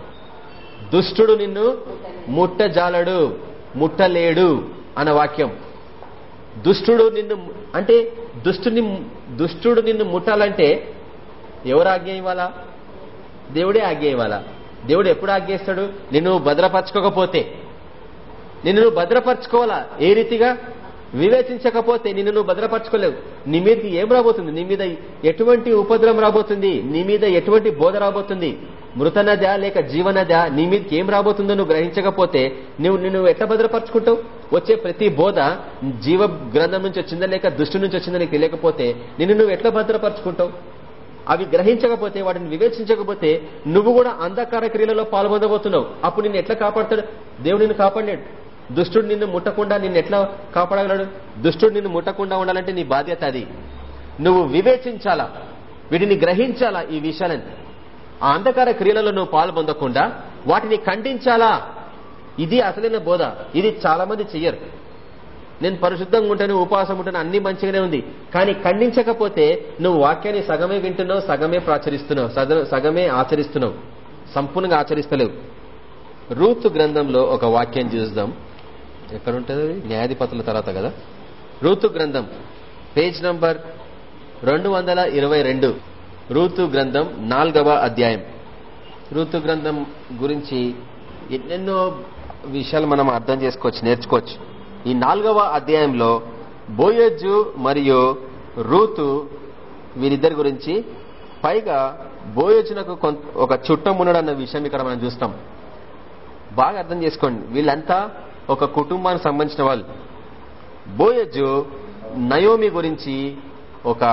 దుష్టుడు నిన్ను ముట్టజాలడు ముట్టలేడు. అన్న వాక్యం. దుష్టుడు నిన్ను అంటే దుష్టుని దుష్టుడు నిన్ను ముట్టాలంటే ఎవరు ఆజ్ఞ ఇవ్వాలా? దేవుడే ఆజ్ఞ ఇవ్వాలా? దేవుడు ఎప్పుడు ఆజ్ఞేస్తాడు నిన్ను భద్రపరచుకోకపోతే. నిన్ను భద్రపరచుకోవాలా? ఏ రీతిగా? వివేచించకపోతే నిన్ను నువ్వు భద్రపరచుకోలేవు. నీ మీదకి ఏం రాబోతుంది? నీ మీద ఎటువంటి ఉపద్రం రాబోతుంది? నీ మీద ఎటువంటి బోధ రాబోతుంది? మృతనదా లేక జీవనదా? నీ మీదకి ఏం రాబోతుందో నువ్వు గ్రహించకపోతే నువ్వు నిన్ను ఎట్లా భద్రపరచుకుంటావు? వచ్చే ప్రతి బోధ జీవ గ్రంథం నుంచి వచ్చిందా లేక దృష్టి నుంచి వచ్చిందా నీకు తెలియకపోతే నిన్ను నువ్వు ఎట్లా భద్రపరచుకుంటావు? అవి గ్రహించకపోతే వాటిని వివేచించకపోతే నువ్వు కూడా అంధకార క్రియలలో పాల్గొనబోతున్నావు అప్పుడు నిన్ను ఎట్లా కాపాడతాడు? దేవుడు నిన్ను కాపాడలేడు. దుష్టుడు నిన్ను ముట్టకుండా నిన్ను ఎట్లా కాపాడగలడు? దుష్టుడు నిన్ను ముట్టకుండా ఉండాలంటే నీ బాధ్యత అది. నువ్వు వివేచించాలా? వీటిని గ్రహించాలా ఈ విషయాలని? ఆ అంధకార క్రియలలో నువ్వు పాల్పొందకుండా వాటిని ఖండించాలా? ఇది అసలైన బోధ. ఇది చాలా మంది చెయ్యరు. నేను పరిశుద్ధంగా ఉంటాను ఉపవాసం ఉంటాను అన్ని మంచిగానే ఉంది. కానీ ఖండించకపోతే నువ్వు వాక్యాన్ని సగమే వింటున్నావు సగమే ప్రాచరిస్తున్నావు సగమే ఆచరిస్తున్నావు. సంపూర్ణంగా ఆచరిస్తలేవు. రూతు గ్రంథంలో ఒక వాక్యం చూద్దాం. ఎక్కడ ఉంటుంది న్యాయాధిపతుల తర్వాత కదా? రూతు గ్రంథం పేజ్ నంబర్ రెండు వందల ఇరవై రెండు. రూతు గ్రంథం నాలుగవ అధ్యాయం. రూతు గ్రంథం గురించి ఎన్నెన్నో విషయాలు మనం అర్థం చేసుకోవచ్చు నేర్చుకోవచ్చు. ఈ నాలుగవ అధ్యాయంలో బోయజు మరియు రూతు వీరిద్దరి గురించి పైగా బోయోజునకు ఒక చుట్టం ఉన్నాడన్న విషయం ఇక్కడ మనం చూస్తాం. బాగా అర్థం చేసుకోండి. వీళ్ళంతా ఒక కుటుంబానికి సంబంధించిన వాళ్ళు. బోయజు నయోమి గురించి ఒక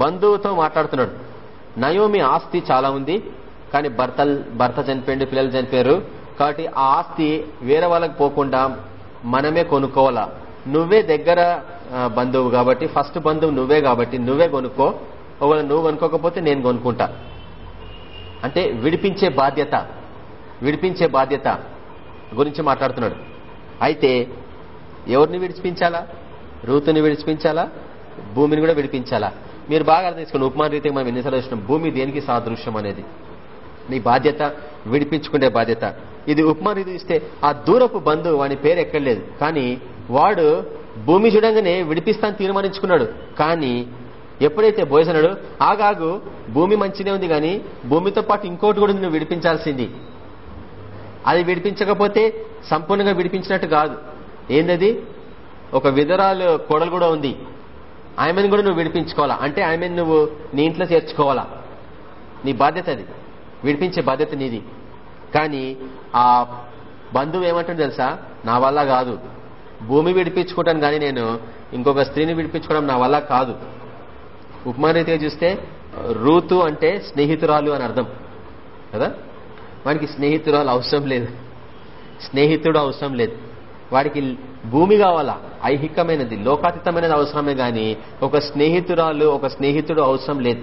బంధువుతో మాట్లాడుతున్నాడు. నయోమి ఆస్తి చాలా ఉంది కానీ భర్త భర్త చనిపోయింది పిల్లలు చనిపోయారు. కాబట్టి ఆ ఆస్తి వేరే వాళ్ళకి పోకుండా మనమే కొనుక్కోవాలా. నువ్వే దగ్గర బంధువు కాబట్టి ఫస్ట్ బంధువు నువ్వే కాబట్టి నువ్వే కొనుక్కో. ఒకవేళ నువ్వు కొనుక్కోకపోతే నేను కొనుక్కుంటా. అంటే విడిపించే బాధ్యత విడిపించే బాధ్యత. గురించి మాట్లాడుతున్నాడు. అయితే ఎవరిని విడిపించాలా రూతుని విడిపించాలా భూమిని కూడా విడిపించాలా? మీరు బాగా అర్థం చేసుకోండి ఉపమాన రీతిగా మనం ఎన్నిసార్లు వచ్చినాం? భూమి దేనికి సాదృశ్యం అనేది? నీ బాధ్యత విడిపించుకునే బాధ్యత. ఇది ఉపమాన రీతి ఇస్తే ఆ దూరపు బంధువు వాని పేరు ఎక్కడలేదు కానీ వాడు భూమి చూడంగానే విడిపిస్తాను తీర్మానించుకున్నాడు. కానీ ఎప్పుడైతే బోయసన్నాడు ఆగాగు భూమి మంచినే ఉంది కానీ భూమితో పాటు ఇంకోటి కూడా నువ్వు విడిపించాల్సింది. అది విడిపించకపోతే సంపూర్ణంగా విడిపించినట్టు కాదు. ఏందది? ఒక విధరాలు కొడలు కూడా ఉంది. ఆమెను కూడా నువ్వు విడిపించుకోవాలా? అంటే ఆమెను నువ్వు నీ ఇంట్లో చేర్చుకోవాలా? నీ బాధ్యత అది. విడిపించే బాధ్యత నీది. కానీ ఆ బంధువు ఏమంటాడు తెలుసా? నా వల్ల కాదు. భూమి విడిపించుకుంటాను కానీ నేను ఇంకొక స్త్రీని విడిపించుకోవడం నా వల్ల కాదు. ఉపమానరీతిగా చూస్తే రూతు అంటే స్నేహితురాలు అని అర్థం. కదా? వాడికి స్నేహితురాలు అవసరం లేదు. స్నేహితుడు అవసరం లేదు. వాడికి భూమి కావాలా? ఐహికమైనది లోకాతీతమైనది అవసరమే గాని ఒక స్నేహితురాలు ఒక స్నేహితుడు అవసరం లేదు.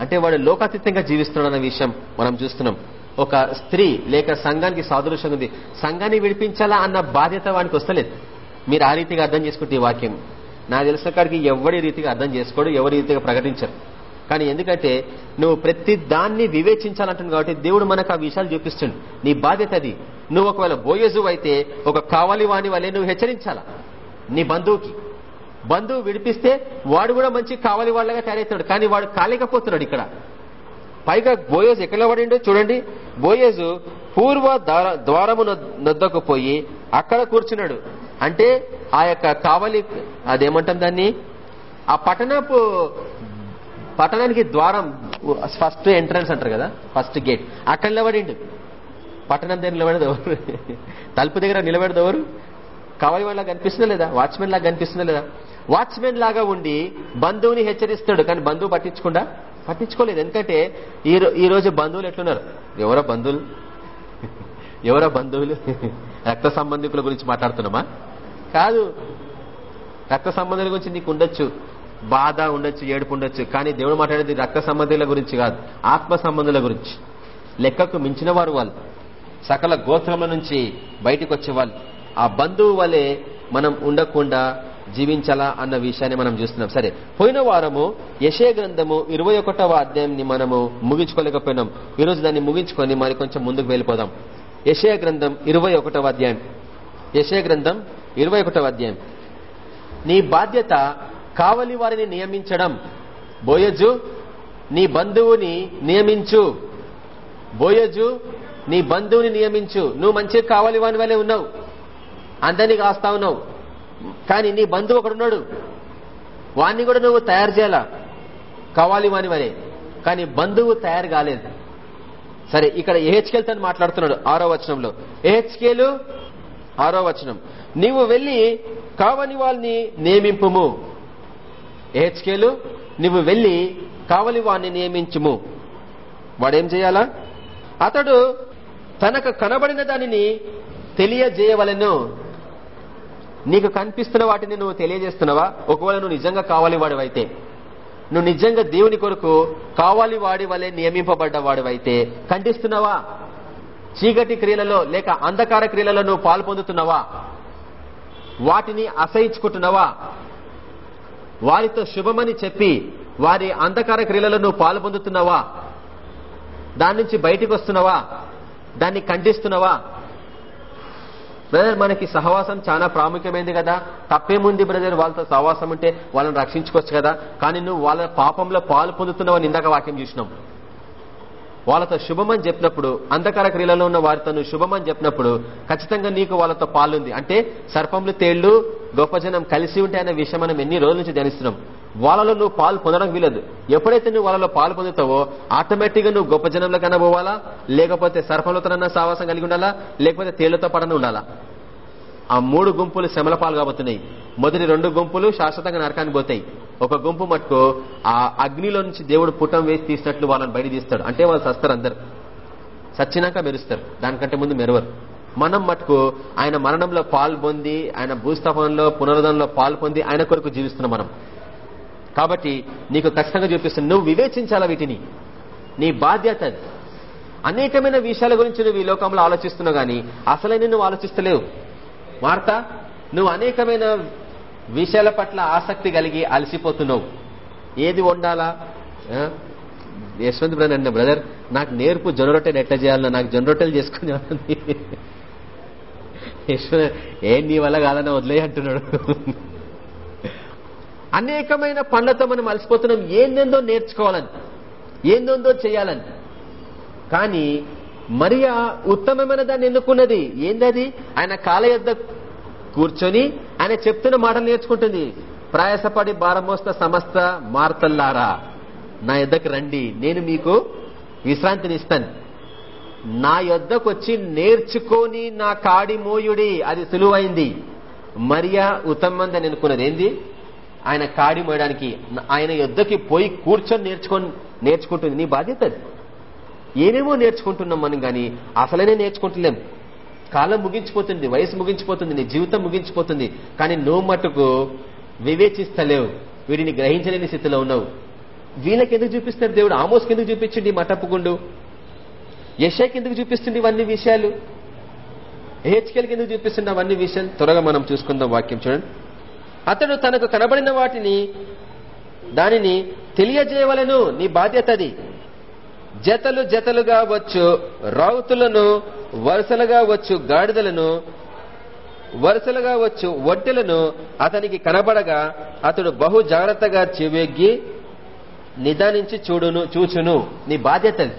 అంటే వాడు లోకాతీతంగా జీవిస్తున్నాడు అన్న విషయం మనం చూస్తున్నాం. ఒక స్త్రీ లేక సంఘానికి సాదృశ్యం ఉంది. సంఘాన్ని విడిపించాలా అన్న బాధ్యత వానికి వస్తలేదు. మీరు ఆ రీతిగా అర్థం చేసుకుంటే ఈ వాక్యం. నాకు తెలిసిన కాడికి ఎవరి రీతిగా అర్థం చేసుకోడు ఎవరి రీతిగా ప్రకటించరు. కానీ ఎందుకంటే నువ్వు ప్రతి దాన్ని వివేచించాలంటుంది కాబట్టి దేవుడు మనకు ఆ విషయాలు చూపిస్తుండు. నీ బాధ్యత అది. నువ్వు ఒకవేళ బోయజు అయితే ఒక కావాలి వాని వల్లే నువ్వు హెచ్చరించాలా? నీ బంధువుకి. బంధువు విడిపిస్తే వాడు కూడా మంచి కావాలి వాళ్ళగా తయారవుతాడు. కానీ వాడు కాలేకపోతున్నాడు ఇక్కడ. పైగా బోయేజ్ ఎక్కడ పడిండో చూడండి. బోయేజు పూర్వ ద్వారము నొద్దకు పోయి అక్కడ కూర్చున్నాడు. అంటే ఆ యొక్క కావలి అదేమంటాం దాన్ని? ఆ పట్టణపు పట్టణానికి ద్వారం ఫస్ట్ ఎంట్రన్స్ అంటారు కదా ఫస్ట్ గేట్. అక్కడ నిలబడిండు. పట్టణం దగ్గర నిలబడేది ఎవరు? తలుపు దగ్గర నిలబడేది ఎవరు? కావలి వాళ్ళ కనిపిస్తుందా లేదా? వాచ్మెన్ లాగా కనిపిస్తుందా లేదా? వాచ్మెన్ లాగా ఉండి బంధువుని హెచ్చరిస్తాడు కానీ బంధువు పట్టించకుండా పట్టించుకోలేదు. ఎందుకంటే ఈ రోజు బంధువులు ఎట్లున్నారు? ఎవరో బంధువులు. ఎవరో బంధువులు. రక్త సంబంధికుల గురించి మాట్లాడుతున్నామా? కాదు. రక్త సంబంధాల గురించి నీకు ఉండొచ్చు. బాధ ఉండొచ్చు ఏడుపు ఉండొచ్చు కానీ దేవుడు మాట్లాడేది రక్త సంబంధుల గురించి కాదు ఆత్మ సంబంధుల గురించి. లెక్కకు మించిన వారు వాళ్ళు. సకల గోత్రముల నుంచి బయటకు వచ్చే వాళ్ళు. ఆ బంధువు వలె మనం ఉండకుండా జీవించాలా అన్న విషయాన్ని మనం చూస్తున్నాం. సరే పోయిన వారము యశే గ్రంథము ఇరవై ఒకటవ అధ్యాయాన్ని మనము ముగించుకోలేకపోయినాం. ఈరోజు దాన్ని ముగించుకొని మరి కొంచెం ముందుకు వెళ్ళిపోదాం. యశయ గ్రంథం ఇరవై ఒకటవ అధ్యాయం. యశయ గ్రంథం ఇరవై ఒకటవ అధ్యాయం. నీ బాధ్యత కావలి వారిని నియమించడం. బోయజు నీ బంధువుని నియమించు. బోయజు నీ బంధువుని నియమించు. నువ్వు మంచిగా కావాలి వాని వల్లే ఉన్నావు. అందరినీ కాస్తా ఉన్నావు. కానీ నీ బంధువు ఒకడున్నాడు వాణ్ణి కూడా నువ్వు తయారు చేయాలా. కావాలి వాని వలే. కానీ బంధువు తయారు కాలేదు. సరే ఇక్కడ ఏహెచ్కేల్ తను మాట్లాడుతున్నాడు ఆరో వచనంలో. ఏహెచ్కేలు ఆరో వచనం. నీవు వెళ్ళి కావని వాళ్ళని నియమింపుము. ఏహెచ్కేలు నువ్వు వెళ్ళి కావలి వాణ్ణి నియమించుము. వాడేం చేయాలా? అతడు తనకు కనబడిన దానిని తెలియజేయవలను. నీకు కనిపిస్తున్న వాటిని నువ్వు తెలియజేస్తున్నావా? ఒకవేళ నువ్వు నిజంగా కావాలి వాడివైతే. నువ్వు నిజంగా దేవుని కొరకు కావాలి వాడి వలె నియమింపబడ్డ వాడివైతే ఖండిస్తున్నావా? చీకటి క్రియలలో లేక అంధకార క్రియలలో నువ్వు పాల్పొందుతున్నావా వాటిని అసహించుకుంటున్నావా? వారితో శుభమని చెప్పి వారి అంధకార క్రియలలో నువ్వు పాలు పొందుతున్నావా దాని నుంచి బయటికి వస్తున్నావా? దాన్ని ఖండిస్తున్నావా? బ్రదర్ మనకి సహవాసం చాలా ప్రాముఖ్యమైంది కదా. తప్పేముంది బ్రదర్? వాళ్ళతో సహవాసం ఉంటే వాళ్ళని రక్షించుకోవచ్చు కదా. కానీ నువ్వు వాళ్ళ పాపంలో పాలు పొందుతున్నావని ఇందాక వాక్యం చూసినాం. వాళ్ళతో శుభమని చెప్పినప్పుడు అంధకార క్రియలలో ఉన్న వారితో నువ్వు శుభమని చెప్పినప్పుడు ఖచ్చితంగా నీకు వాళ్ళతో పాలుంది. అంటే సర్పంలు తేళ్ళు గొప్ప జనం కలిసి ఉంటే అనే విషయం మనం ఎన్ని రోజుల నుంచి ధ్యానిస్తున్నాం. వాళ్ళలో నువ్వు పాలు పొందడం వీలదు ఎప్పుడైతే నువ్వు వాళ్ళలో పాలు పొందుతావో ఆటోమేటిక్గా నువ్వు గొప్ప జనంలో కన్నా పోవాలా? లేకపోతే సర్పంలతోనన్నా సావాసం కలిగి ఉండాలా? లేకపోతే తేళ్ళతో పడన ఉండాలా? ఆ మూడు గుంపులు శ్రమల పాలు కాబోతున్నాయి. మొదటి రెండు గుంపులు శాశ్వతంగా నరకానికి పోతాయి. ఒక గుంపు మటుకు ఆ అగ్నిలో నుంచి దేవుడు పుటం వేసి తీసినట్లు వాళ్ళని బయట తీస్తాడు. అంటే వాళ్ళు సస్తారు అందరు. సచ్చినాక మెరుస్తారు. దానికంటే ముందు మెరవరు. మనం మటుకు ఆయన మరణంలో పాల్పొంది ఆయన భూస్థాపనంలో పునరుద్ధరణలో పాల్పొంది ఆయన కొరకు జీవిస్తున్నాం మనం. కాబట్టి నీకు ఖచ్చితంగా చూపిస్తుంది నువ్వు వివేచించాలా వీటిని? నీ బాధ్యత అనేకమైన విషయాల గురించి నువ్వు ఈ లోకంలో ఆలోచిస్తున్నావు గానీ అసలైన నువ్వు ఆలోచిస్తలేవు. వార్త? నువ్వు అనేకమైన విషయాల పట్ల ఆసక్తి కలిగి అలసిపోతున్నావు. ఏది వండాలా? యశ్వంత్ బ్రదర్ అన్న బ్రదర్ నాకు నేర్పు జొన్న రొట్టెలు ఎట్లా చేయాలన్నా నాకు జొన్న రొట్టెలు చేసుకుని యశ్వంత్ ఏం నీ వల్ల కాదన్నా వదిలే అంటున్నాడు. అనేకమైన పనులతో మనం అలసిపోతున్నాం. ఏందేందో నేర్చుకోవాలని ఏందేందో చేయాలని. కానీ మరియా ఉత్తమమైన దాన్ని ఎన్నుకున్నది? ఏందది? ఆయన కాల యొద్ద కూర్చొని ఆయన చెప్తున్న మాటలు నేర్చుకుంటుంది. ప్రయాసపడి భారమోస్త సమస్త మార్తల్లారా నా యొద్దకు రండి. నేను మీకు విశ్రాంతిని ఇస్తాను. నా యొద్దకు వచ్చి నేర్చుకొని నా కాడి మోయుడి అది సులువైంది. మరియా ఉత్తమంది ఎన్నుకున్నది ఏంది? ఆయన కాడి మోయడానికి ఆయన యొద్దకి పోయి కూర్చొని నేర్చుకొని నేర్చుకుంటుంది. నీ బాధ్యత ఏమేమో నేర్చుకుంటున్నాం మనం కానీ అసలనే నేర్చుకుంటలేం. కాలం ముగించిపోతుంది వయసు ముగించిపోతుంది నీ జీవితం ముగించిపోతుంది కానీ నువ్వు మటుకు వివేచిస్తలేవు వీడిని గ్రహించలేని స్థితిలో ఉన్నావు. వీళ్ళకి ఎందుకు చూపిస్తారు దేవుడు? ఆమోస్కి ఎందుకు చూపించండి మటప్పుకుండు యశాకి ఎందుకు చూపిస్తుంది ఇవన్నీ విషయాలు? హెచ్కెల్కి ఎందుకు చూపిస్తుంది అవన్నీ విషయాలు? త్వరగా మనం చూసుకుందాం వాక్యం చూడండి. అతడు తనకు కనబడిన వాటిని దానిని తెలియజేయవలను నీ బాధ్యత అది. జతలు జతలుగా వచ్చు రౌతులను వరుసలుగా వచ్చు గాడిదలను వరుసలుగా వచ్చు ఒట్టెలను అతనికి కనబడగా అతడు బహు జాగ్రత్తగా చెవెగ్గి నిదానించి చూడును చూచును. నీ బాధ్యత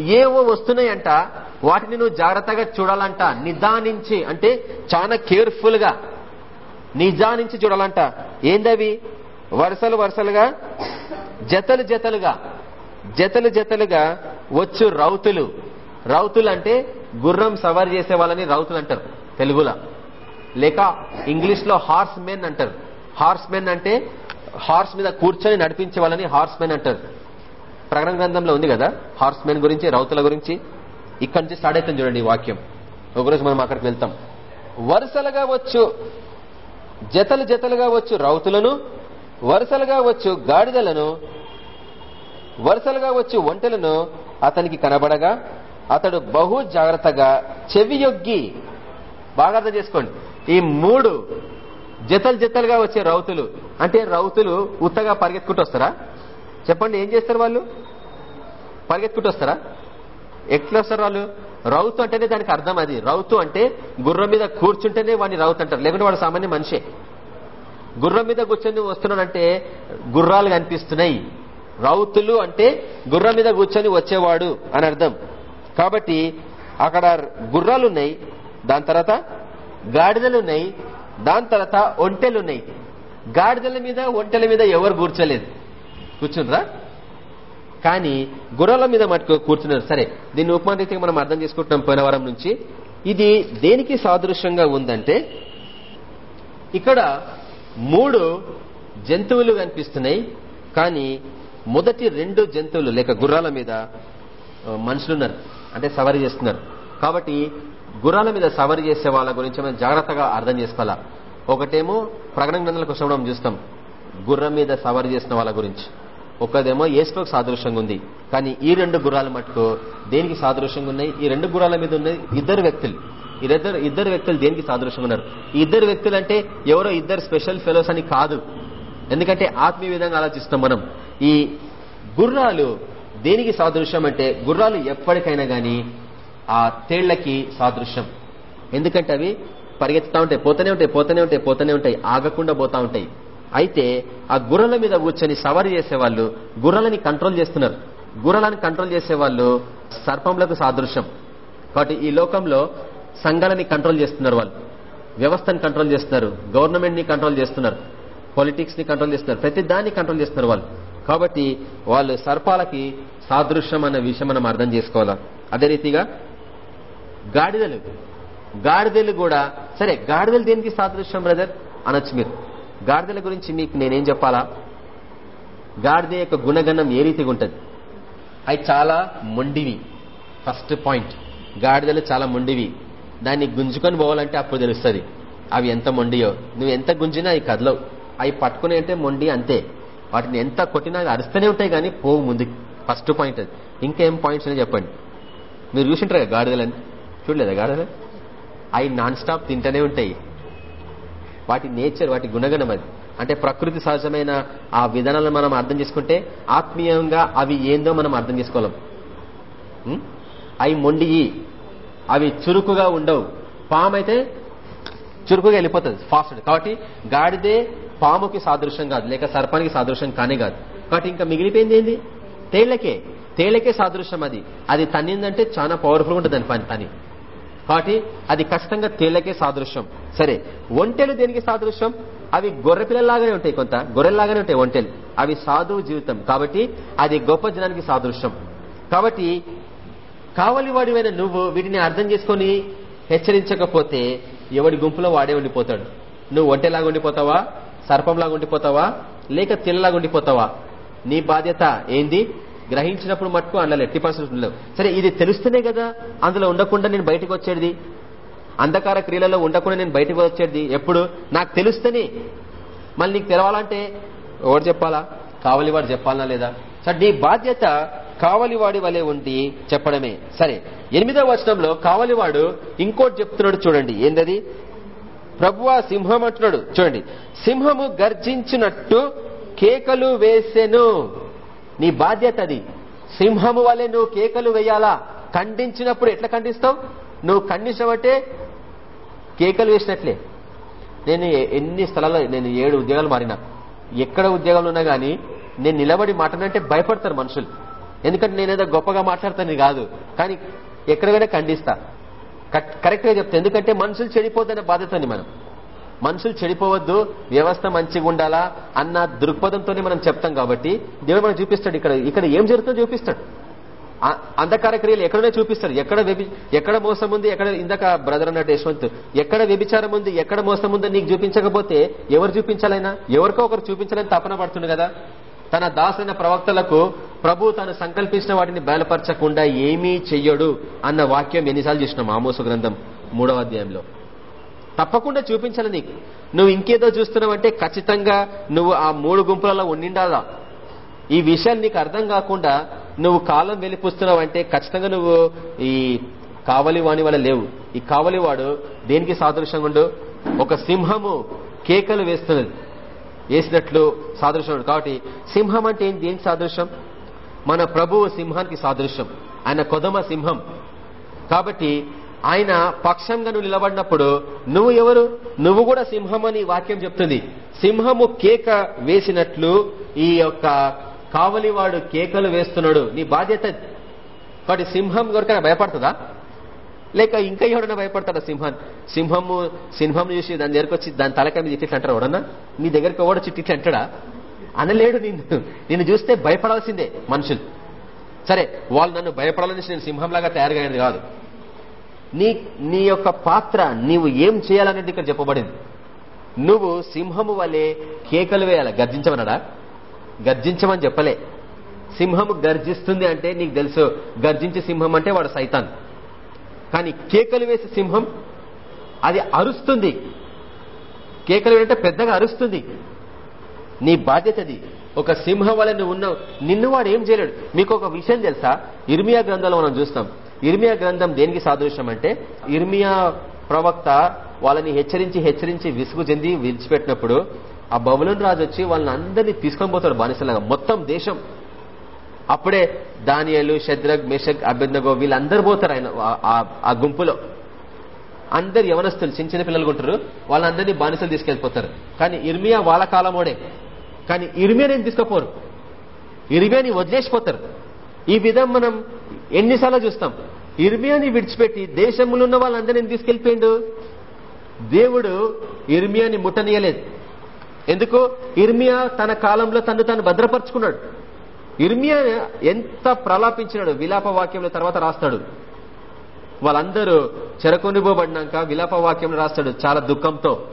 ఏవో వస్తున్నాయంట వాటిని నువ్వు జాగ్రత్తగా చూడాలంట. నిదానించి అంటే చాలా కేర్ఫుల్గా నిజానించి చూడాలంట. ఏందవి? వరుసలు వరుసలుగా జతలు జతలుగా. జతలు జతలుగా వచ్చు రౌతులు. రౌతులు అంటే గుర్రం సవారి చేసే వాళ్ళని రౌతులు అంటారు తెలుగులో. లేక ఇంగ్లీష్లో హార్స్ మెన్ అంటారు. హార్స్ మెన్ అంటే హార్స్ మీద కూర్చొని నడిపించే వాళ్ళని హార్స్ మెన్ అంటారు. ప్రకటన గ్రంథంలో ఉంది కదా హార్స్ మెన్ గురించి రౌతుల గురించి. ఇక్కడి నుంచి స్టార్ట్ అవుతుంది చూడండి ఈ వాక్యం. ఒకరోజు మనం అక్కడికి వెళ్తాం. వరుసలుగా వచ్చు జతలు జతలుగా వచ్చు రౌతులను వరుసలుగా వచ్చు గాడిదలను వరుసలుగా వచ్చి ఒంటెలను అతనికి కనబడగా అతడు బహు జాగ్రత్తగా చెవియొగ్గి బాగా అర్థం చేసుకోండి. ఈ మూడు జతలు జతలుగా వచ్చే రౌతులు అంటే రౌతులు ఉత్తగా పరిగెత్తుకుంటూ వస్తారా? చెప్పండి ఏం చేస్తారు వాళ్ళు? పరిగెత్తుకుంటూ వస్తారా? ఎట్లా వస్తారు వాళ్ళు? రౌతు అంటేనే దానికి అర్థం అది. రౌతు అంటే గుర్రం మీద కూర్చుంటేనే వాడిని రౌతు అంటారు. లేకుంటే వాడు సామాన్య మనిషే. గుర్రం మీద కూర్చొని వస్తున్నాడంటే గుర్రాలు కనిపిస్తున్నాయి. రౌతులు అంటే గుర్రం మీద కూర్చొని వచ్చేవాడు అని అర్థం. కాబట్టి అక్కడ గుర్రాలు ఉన్నాయి దాని తర్వాత గాడిదలు ఉన్నాయి దాని తర్వాత ఒంటెలున్నాయి. గాడిదల మీద ఒంటెల మీద ఎవరు కూర్చోలేదు? కూర్చుండ్రా కానీ గుర్రాల మీద మటుకు కూర్చున్నారు. సరే దీన్ని ఉపమానరీతిగా మనం అర్థం చేసుకుంటున్నాం పోయిన వారం నుంచి. ఇది దేనికి సాదృశ్యంగా ఉందంటే ఇక్కడ మూడు జంతువులు కనిపిస్తున్నాయి కానీ మొదటి రెండు జంతువులు లేక గుర్రాల మీద మనుషులున్నారు. అంటే సవారీ చేస్తున్నారు. కాబట్టి గుర్రాల మీద సవారీ చేసే వాళ్ళ గురించి మనం జాగ్రత్తగా అర్థం చేసుకోవాలా? ఒకటేమో ప్రకటన గ్రంథాలకు వచ్చినప్పుడు చూస్తాం. గుర్రం మీద సవారీ చేసిన వాళ్ళ గురించి. ఒకదేమో ఏసుకు సాదృశ్యంగా ఉంది. కానీ ఈ రెండు గుర్రాల మటుకు దేనికి సాదృశ్యంగా ఉన్నాయి? ఈ రెండు గుర్రాల మీద ఉన్నాయి ఇద్దరు వ్యక్తులు. ఇద్దరు ఇద్దరు వ్యక్తులు దేనికి సాదృశ్యంగా ఉన్నారు? ఇద్దరు వ్యక్తులు అంటే ఎవరో ఇద్దరు స్పెషల్ ఫెలోస్ అని కాదు. ఎందుకంటే ఆత్మీయ విధంగా ఆలోచిస్తాం మనం. ఈ గుర్రాలు దేనికి సాదృశ్యం అంటే గుర్రాలు ఎప్పటికైనా గాని ఆ తేళ్ళకి సాదృశ్యం. ఎందుకంటే అవి పరిగెత్తుతా ఉంటాయి పోతూనే ఉంటాయి పోతూనే ఉంటాయి పోతూనే ఉంటాయి ఆగకుండా పోతా ఉంటాయి. అయితే ఆ గుర్రల మీద కూర్చొని సవారీ చేసేవాళ్ళు గుర్రాలని కంట్రోల్ చేస్తున్నారు. గుర్రాలను కంట్రోల్ చేసేవాళ్ళు సర్పంలకు సాదృశ్యం. కాబట్టి ఈ లోకంలో సంఘాలని కంట్రోల్ చేస్తున్నారు వాళ్ళు. వ్యవస్థను కంట్రోల్ చేస్తున్నారు. గవర్నమెంట్ని కంట్రోల్ చేస్తున్నారు. పొలిటిక్స్ని కంట్రోల్ చేస్తున్నారు. ప్రతి దాన్ని కంట్రోల్ చేస్తున్నారు వాళ్ళు. కాబట్టి వాళ్ళు సర్పాలకి సాదృశ్యం అన్న విషయం మనం అర్థం చేసుకోవాలా? అదే రీతిగా గాడిదలు. గాడిదలు కూడా సరే గాడిదలు దేనికి సాదృశ్యం బ్రదర్? అనొచ్చు మీరు. గాడిదల గురించి మీకు నేనేం చెప్పాలా? గాడిద యొక్క గుణగణం ఏ రీతిగా ఉంటుంది? అవి చాలా మొండివి. First point. గాడిదలు చాలా మొండివి. దాన్ని గుంజుకొని పోవాలంటే అప్పుడు తెలుస్తుంది. అవి ఎంత మొండియో. నువ్వు ఎంత గుంజినా అవి కదలవు. అవి పట్టుకునే అంటే మొండి అంతే. వాటిని ఎంత కొట్టినా అరుస్తూనే ఉంటాయి కానీ పోవు ముందు ఫస్ట్ పాయింట్ అది. ఇంకేం పాయింట్స్ అనేది చెప్పండి? మీరు చూసింటారు కదా గాడిదలని చూడలేదా గాడిదలు? అవి నాన్ స్టాప్ తింటూనే ఉంటాయి. వాటి నేచర్ వాటి గుణగణం అది. అంటే ప్రకృతి సహజమైన ఆ విధానాలను మనం అర్థం చేసుకుంటే ఆత్మీయంగా అవి ఏందో మనం అర్థం చేసుకోలేం. అవి మొండియి. అవి చురుకుగా ఉండవు. పామ్ అయితే చురుకుగా వెళ్ళిపోతుంది. ఫాస్ట్ కాబట్టి గాడిదే పాముకి సాదృశ్యం కాదు లేక సర్పానికి సాదృశ్యం కానే కాదు. కాబట్టి ఇంకా మిగిలిపోయింది ఏంది? తేళ్ళకే. తేళ్ళకే సాదృశ్యం అది. అది తన్నిందంటే చాలా పవర్ఫుల్ ఉంటుంది దాని పని పని. కాబట్టి అది ఖచ్చితంగా తేళ్ళకే సాదృశ్యం. సరే ఒంటెలు దేనికి సాదృశ్యం? అవి గొర్రెపిల్లలాగానే ఉంటాయి కొంత. గొర్రెల్లాగానే ఉంటాయి ఒంటెలు. అవి సాధువు జీవితం. కాబట్టి అది గొప్ప జనానికి సాదృశ్యం. కాబట్టి కావలి వాడివైన నువ్వు వీటిని అర్థం చేసుకొని హెచ్చరించకపోతే ఎవడి గుంపులో వాడే ఉండిపోతాడు. నువ్వు ఒంటెలాగా ఉండిపోతావా? సర్పంలాగా ఉండిపోతావా? లేక తిల్లలాగా ఉండిపోతావా? నీ బాధ్యత ఏంది? గ్రహించినప్పుడు మట్టుకు అందులో ఎట్టి పరిస్థితులు సరే ఇది తెలుస్తేనే కదా అందులో ఉండకుండా నేను బయటకు వచ్చేది? అంధకార క్రియలలో ఉండకుండా నేను బయటకు వచ్చేది ఎప్పుడు? నాకు తెలుస్తేనే. మళ్ళీ నీకు తెలవాలంటే ఎవరు చెప్పాలా? కావలి వాడు చెప్పాలనా లేదా? సరే నీ బాధ్యత కావలివాడి వలె ఉండి చెప్పడమే. సరే ఎనిమిదవ వచనంలో కావలివాడు ఇంకోటి చెప్తున్నాడు చూడండి. ఏందది? ప్రభువా సింహం అంటున్నాడు. చూడండి. సింహము గర్జించినట్టు కేకలు వేసెను. నీ బాధ్యత అది. సింహము వలె నువ్వు కేకలు వేయాలా? ఖండించినప్పుడు ఎట్లా ఖండిస్తావు? నువ్వు ఖండించబట్టే కేకలు వేసినట్లే. నేను ఎన్ని స్థలాల్లో నేను ఏడు ఉద్యోగాలు మారినా. ఎక్కడ ఉద్యోగాలు ఉన్నా గానీ నేను నిలబడి మాట్లాడంటే భయపడతారు మనుషులు. ఎందుకంటే నేనేదో గొప్పగా మాట్లాడతాను కాదు. కానీ ఎక్కడ పోయినా ఖండిస్తా. కరెక్ట్గా చెప్తా. ఎందుకంటే మనుషులు చెడిపోద్దనే బాధ్యత మనం. మనుషులు చెడిపోవద్దు వ్యవస్థ మంచిగా ఉండాలా అన్న దృక్పథంతోనే మనం చెప్తాం కాబట్టి దేవుడు మనం చూపిస్తాడు ఇక్కడ. ఇక్కడ ఏం జరుగుతుందో చూపిస్తాడు. అంధకార క్రియలు ఎక్కడనే చూపిస్తాడు. ఎక్కడ ఎక్కడ మోసం ఉంది ఎక్కడ ఇందాక బ్రదర్ అన్నట్టు యశ్వంత్ ఎక్కడ వ్యభిచారం ఉంది ఎక్కడ మోసం ఉందో నీకు చూపించకపోతే ఎవరు చూపించాలైనా? ఎవరికో ఒకరు చూపించాలని తపన పడుతుంది కదా? తన దాసైన ప్రవక్తలకు ప్రభు తాను సంకల్పించిన వాటిని బయలుపరచకుండా ఏమీ చెయ్యడు అన్న వాక్యం ఎన్నిసార్లు చూసినాం ఆమోసు గ్రంథం మూడవ అధ్యాయంలో. తప్పకుండా చూపించాలి నీకు. నువ్వు ఇంకేదో చూస్తున్నావంటే ఖచ్చితంగా నువ్వు ఆ మూడు గుంపులలో ఉండిండాలా? ఈ విషయాలు నీకు అర్థం కాకుండా నువ్వు కాలం వెళ్ళిపుస్తున్నావు అంటే ఖచ్చితంగా నువ్వు ఈ కావలి వాణి వల్ల లేవు. ఈ కావలివాడు దేనికి సాదృశ్యంగా ఉండు? ఒక సింహము కేకలు వేస్తున్నది. వేసినట్లు సాదృశ్యం కాబట్టి సింహం అంటే ఏం దేనికి సాదృశ్యం? మన ప్రభువు సింహానికి సాదృశ్యం. ఆయన కొదమ సింహం. కాబట్టి ఆయన పక్షంగా నువ్వు నిలబడినప్పుడు నువ్వు ఎవరు? నువ్వు కూడా సింహం అని వాక్యం చెప్తుంది. సింహము కేక వేసినట్లు ఈ యొక్క కావలివాడు కేకలు వేస్తున్నాడు. నీ బాధ్యత కాబట్టి సింహం ఎవరికైనా భయపడుతుందా? లేక ఇంకా ఎవడన్నా భయపడతాడా సింహం? సింహము సింహం చూసి దాని దగ్గరకు వచ్చి దాని తలకాయ మీద ఇట్లా అంటారు ఎవడన్నా? నీ దగ్గరికి ఎవడ చిట్టి ఇట్లా అంటాడా? అనలేడు నిన్ను. నిన్ను చూస్తే భయపడాల్సిందే మనుషులు. సరే వాళ్ళు నన్ను భయపడాలని నేను సింహంలాగా తయారుగా కాదు. నీ నీ యొక్క పాత్ర నీవు ఏం చేయాలనేది ఇక్కడ చెప్పబడింది. నువ్వు సింహము వలె కేకలు వేయాలి. గర్జించమనడా గర్జించమని చెప్పలే. సింహము గర్జిస్తుంది అంటే నీకు తెలుసు గర్జించే సింహం అంటే వాడు సైతాన్. కానీ కేకలు వేసే సింహం అది అరుస్తుంది. కేకలు అంటే పెద్దగా అరుస్తుంది. నీ బాధ్యత అది ఒక సింహం వల్ల నువ్వు ఉన్నావు. నిన్ను వాడు ఏం చేయలేడు. మీకు ఒక విషయం తెలుసా? ఇర్మియా గ్రంథంలో మనం చూస్తాం. ఇర్మియా గ్రంథం దేనికి సాదృశ్యం అంటే ఇర్మియా ప్రవక్త వాళ్ళని హెచ్చరించి హెచ్చరించి విసుగు చెంది విడిచిపెట్టినప్పుడు ఆ బబులోన్ రాజు వచ్చి వాళ్ళని అందరినీ తీసుకొని పోతాడు బానిసలాగా. మొత్తం దేశం. అప్పుడే దానియలు షద్రగ్ మెషక్ అభ్యర్థగో వీళ్ళందరూ పోతారు ఆయన ఆ- ఆ గుంపులో. అందరు యవనస్తులు చిన్న చిన్న పిల్లలు ఉంటారు వాళ్ళందరినీ బానిసలు తీసుకెళ్ళిపోతారు కానీ ఇర్మియా వాళ్ళ కాలమోడే. కానీ ఇరిమేని తీసుకుపోరు. ఇర్మియాని వదిలేసిపోతారు. ఈ విధం మనం ఎన్నిసార్లు చూస్తాం. ఇర్మియాని విడిచిపెట్టి దేశంలో ఉన్న వాళ్ళందరినీ తీసుకెళ్ళిపోయిండు దేవుడు ఇర్మియాని ముట్టనీయలేదు. ఎందుకు? ఇర్మియా తన కాలంలో తను తాను భద్రపరుచుకున్నాడు. ఇర్మియా ఎంత ప్రలాపించినాడు విలాప వాక్యంలో తర్వాత రాస్తాడు. వాళ్ళందరూ చెరకొనిపోబడినాక విలాప వాక్యంలో రాస్తాడు చాలా దుఃఖంతో.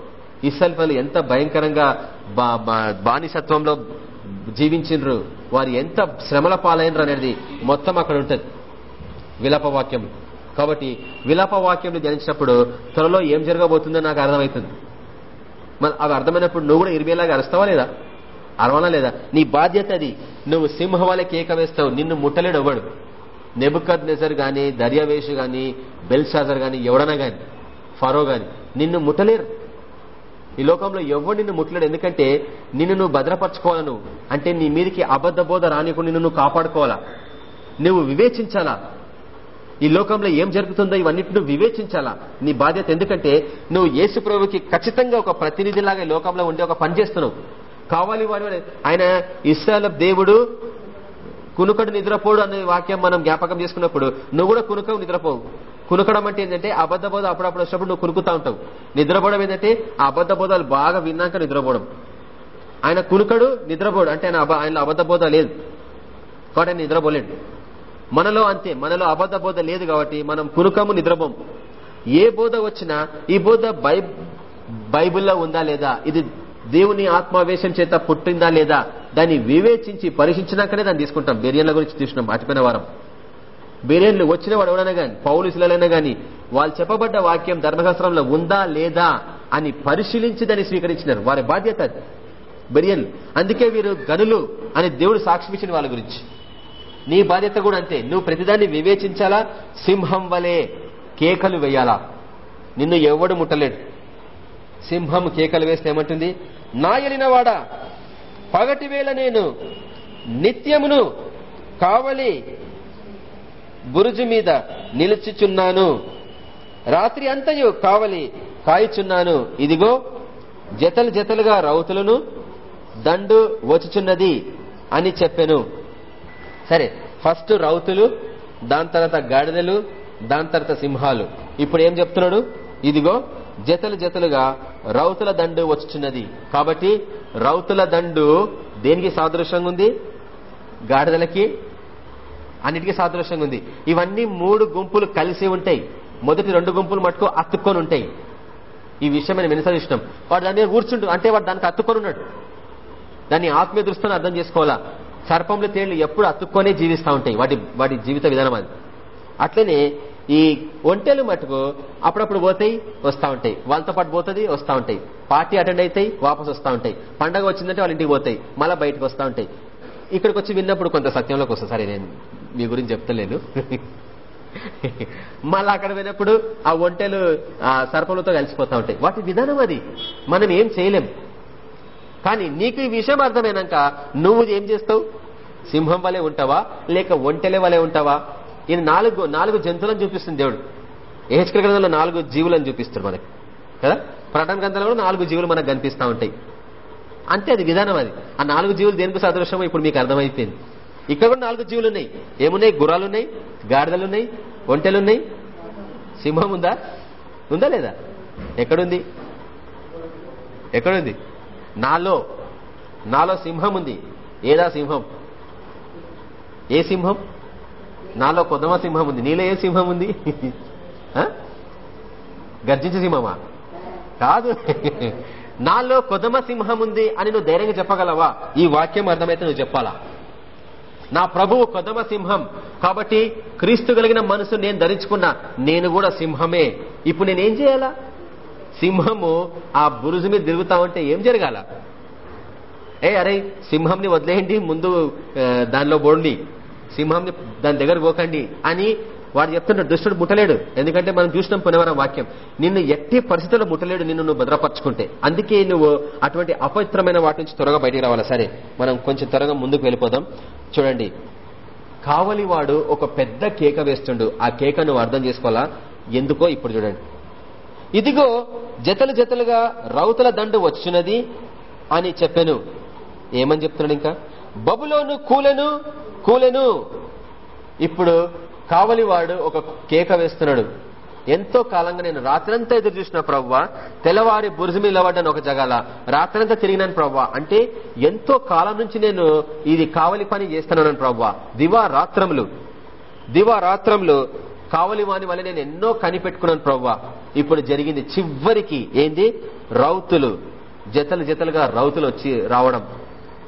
ఇసల్ఫలు ఎంత భయంకరంగా బా- బా- బానిసత్వంలో జీవించిండ్రు. వారు ఎంత శ్రమల పాలైనరు అనేది మొత్తం అక్కడ ఉంటుంది. విలాప వాక్యం. కాబట్టి విలాప వాక్యం ధ్యానించినప్పుడు త్వరలో ఏం జరగబోతుందో నాకు అర్థమవుతుంది. మరి అవి అర్థమైనప్పుడు నువ్వు కూడా ఇరిమేలాగా అరుస్తావా లేదా? అరవనా లేదా? నీ బాధ్యత అది. నువ్వు సింహవాలే కేక వేస్తావు. నిన్ను ముట్టలేడు ఎవడు. నెబుకద్ నెజర్ గాని దర్యావేషు గాని బెల్షాజర్ గాని ఎవడనా గాని ఫరో గాని నిన్ను ముట్టలేరు. ఈ లోకంలో ఎవడు నిన్ను ముట్టలేడు. ఎందుకంటే నిన్ను నువ్వు భద్రపరచుకోవాలను. అంటే నీ మీదకి అబద్ధ బోధ రానికుండా నిన్ను నువ్వు కాపాడుకోవాలా? నువ్వు వివేచించాలా? ఈ లోకంలో ఏం జరుగుతుందో ఇవన్నిటిని వివేచించాలా? నీ బాధ్యత ఎందుకంటే నువ్వు యేసు ప్రభుకి ఖచ్చితంగా ఒక ప్రతినిధిలాగా ఈ లోకంలో ఉండి ఒక పని చేస్తున్నావు. కావాలి వాడి ఆయన ఇస్రాయల్ దేవుడు కునుకడు నిద్రపోడు అనే వాక్యం మనం జ్ఞాపకం చేసుకున్నప్పుడు నువ్వు కూడా కునుకవు నిద్రపోవు. కునుకడం అంటే ఏంటంటే అబద్ధ బోధ అప్పుడప్పుడు వచ్చినప్పుడు నువ్వు కునుకుతా ఉంటావు. నిద్రపోవడం ఏంటంటే ఆ అబద్ధ బోధాలు బాగా విన్నాక నిద్రపోవడం. ఆయన కునుకడు నిద్రపోడు. అంటే ఆయన ఆయనలో అబద్ధ బోధ లేదు. కాబట్టి ఆయన నిద్రపోలేడు. మనలో అంతే. మనలో అబద్ధ బోధ లేదు కాబట్టి మనం కునుకము నిద్రపోం ఏ బోధ వచ్చినా ఈ బోధ బై బైబిల్లో ఉందా లేదా? ఇది దేవుని ఆత్మావేశం చేత పుట్టిందా లేదా? దాన్ని వివేచించి పరీక్షించినాకనే దాన్ని తీసుకుంటాం. బెరియన్ల గురించి తీసుకున్నాం అతిపోయిన వారం. బెరియన్లు వచ్చిన వాడు ఎవరైనా కానీ పౌలుసులైనా కానీ వాళ్ళు చెప్పబడ్డ వాక్యం ధర్మశాస్త్రంలో ఉందా లేదా అని పరిశీలించి దాన్ని స్వీకరించినారు. వారి బాధ్యత బెరియన్ బెరియన్లు. అందుకే వీరు గనులు అని దేవుడు సాక్షిపించిన వాళ్ళ గురించి. నీ బాధ్యత కూడా అంతే. నువ్వు ప్రతిదాన్ని వివేచించాలా? సింహం వలె కేకలు వేయాలా? నిన్ను ఎవడు ముట్టలేడు. సింహం కేకలు వేస్తే ఏమంటుంది? నా ఎలినవాడా పగటి వేళ నేను నిత్యమును కావలి బురుజు మీద నిలుచుచున్నాను. రాత్రి అంతయు కావలి కాయుచున్నాను. ఇదిగో జతలు జతలుగా రౌతులను దండు వచ్చుచున్నది అని చెప్పెను. సరే ఫస్ట్ రౌతులు దాని తర్వాత గాడిదలు దాని తర్వాత సింహాలు. ఇప్పుడు ఏం చెప్తున్నాడు? ఇదిగో జతలు జతలుగా రౌతుల దండు వచ్చుచున్నది. కాబట్టి రౌతుల దండు దేనికి సాదృశ్యంగా ఉంది? గాడిదలకి అన్నిటికీ సాదృశ్యంగా ఉంది. ఇవన్నీ మూడు గుంపులు కలిసి ఉంటాయి. మొదటి రెండు గుంపులు మటుకు అత్తుకొని ఉంటాయి. ఈ విషయం నేను ఎన్నిసార్లు ఇష్టం. వాడు దాని మీద కూర్చుంటు అంటే వాడు దానికి అత్తుకొని ఉన్నాడు. దాన్ని ఆత్మీయ దృష్టిని అర్థం చేసుకోవాలా? సర్పంలో తేళ్ళు ఎప్పుడు అత్తుక్కొనే జీవిస్తూ ఉంటాయి. వాటి వాటి జీవిత విధానం అది. అట్లనే ఈ ఒంటెలు మటుకు అప్పుడప్పుడు పోతాయి వస్తూ ఉంటాయి. వాళ్ళతో పాటు పోతుంది వస్తూ ఉంటాయి. పార్టీ అటెండ్ అవుతాయి వాపస్ వస్తూ ఉంటాయి. పండగ వచ్చిందంటే వాళ్ళ ఇంటికి పోతాయి. మళ్ళీ బయటకు వస్తూ ఉంటాయి. ఇక్కడికి వచ్చి విన్నప్పుడు కొంత సత్యంలోకి వస్తుంది సరే నేను మీ గురించి చెప్తలేను. మళ్ళీ అక్కడ పోయినప్పుడు ఆ ఒంటెలు ఆ సర్పములతో కలిసిపోతా ఉంటాయి. వాటి విధానం అది. మనం ఏం చేయలేం. కానీ నీకు ఈ విషయం అర్థమైనాక నువ్వు ఏం చేస్తావు? సింహం వలె ఉంటావా? లేక ఒంటెల వలె ఉంటావా? ఇది నాలుగు నాలుగు జంతువులను చూపిస్తుంది దేవుడు. ఏహెచ్కల గ్రంథంలో నాలుగు జీవులను చూపిస్తాడు మనకి. కదా? ప్రటన గ్రంథంలో కూడా నాలుగు జీవులు మనకు కనిపిస్తూ ఉంటాయి. అంతే అది విధానం అది. ఆ నాలుగు జీవులు దేనికి సదృశ్యమో ఇప్పుడు మీకు అర్థమైపోయింది. ఇక్కడ కూడా నాలుగు జీవులు ఉన్నాయి ఏమున్నాయి? గుర్రాలు ఉన్నాయి ఒంటెలున్నాయి. సింహం ఉందా? ఉందా లేదా? ఎక్కడుంది? ఎక్కడుంది? నాలో. నాలో సింహం ఉంది. ఏదా సింహం? ఏ సింహం? నాలో కొద్దమ సింహం ఉంది. నీలో ఏ సింహం ఉంది? గర్జించే సింహమా? కాదు. నాలో కొదమ సింహం ఉంది అని నువ్వు ధైర్యంగా చెప్పగలవా? ఈ వాక్యం అర్థమైతే నువ్వు చెప్పాలా? నా ప్రభువు కొదమ సింహం. కాబట్టి క్రీస్తు కలిగిన మనసు నేను ధరించుకున్నా నేను కూడా సింహమే. ఇప్పుడు నేనేం చేయాలా? సింహము ఆ బురుజు మీద తిరుగుతా ఉంటే ఏం జరగాల? ఏ అరే సింహంని వదిలేయండి ముందు దానిలో బోండి సింహంని దాని దగ్గర పోకండి అని వాడు చెప్తుంటాడు దుష్టుడు ముట్టలేడు. ఎందుకంటే మనం చూసినాం పునవరం వాక్యం. నిన్ను ఎట్టి పరిస్థితుల్లో ముట్టలేడు నిన్ను నువ్వు భద్రపరచుకుంటే. అందుకే నువ్వు అటువంటి అపవిత్రమైన వాటి నుంచి త్వరగా బయటికి రావాలా. సరే మనం కొంచెం త్వరగా ముందుకు వెళ్ళిపోదాం. చూడండి. కావలివాడు ఒక పెద్ద కేక వేస్తుండు. ఆ కేక నువ్వు అర్థం చేసుకోవాలా? ఎందుకో ఇప్పుడు చూడండి. ఇదిగో జతలు జతలుగా రౌతుల దండు వచ్చినది అని చెప్పాను. ఏమని చెప్తున్నాడు ఇంకా? బబులోను కూలెను కూలెను. ఇప్పుడు కావలివాడు ఒక కేక వేస్తున్నాడు. ఎంతో కాలంగా నేను రాత్రంతా ఎదురు చూసిన ప్రవ్వ తెల్లవారి బురుజు మీద నిలబడ్డాను ఒక జగాల. రాత్రంతా తిరిగినాను ప్రవ్వ. అంటే ఎంతో కాలం నుంచి నేను ఇది కావలి పని చేస్తున్నాను ప్రవ్వ. దివారాత్రములు దివారాత్రములు దివా వల్ల నేను ఎన్నో కనిపెట్టుకున్నాను ప్రవ్వ. ఇప్పుడు జరిగింది చివరికి ఏంది? రౌతులు. జతలు జతలుగా రౌతులు వచ్చి రావడం.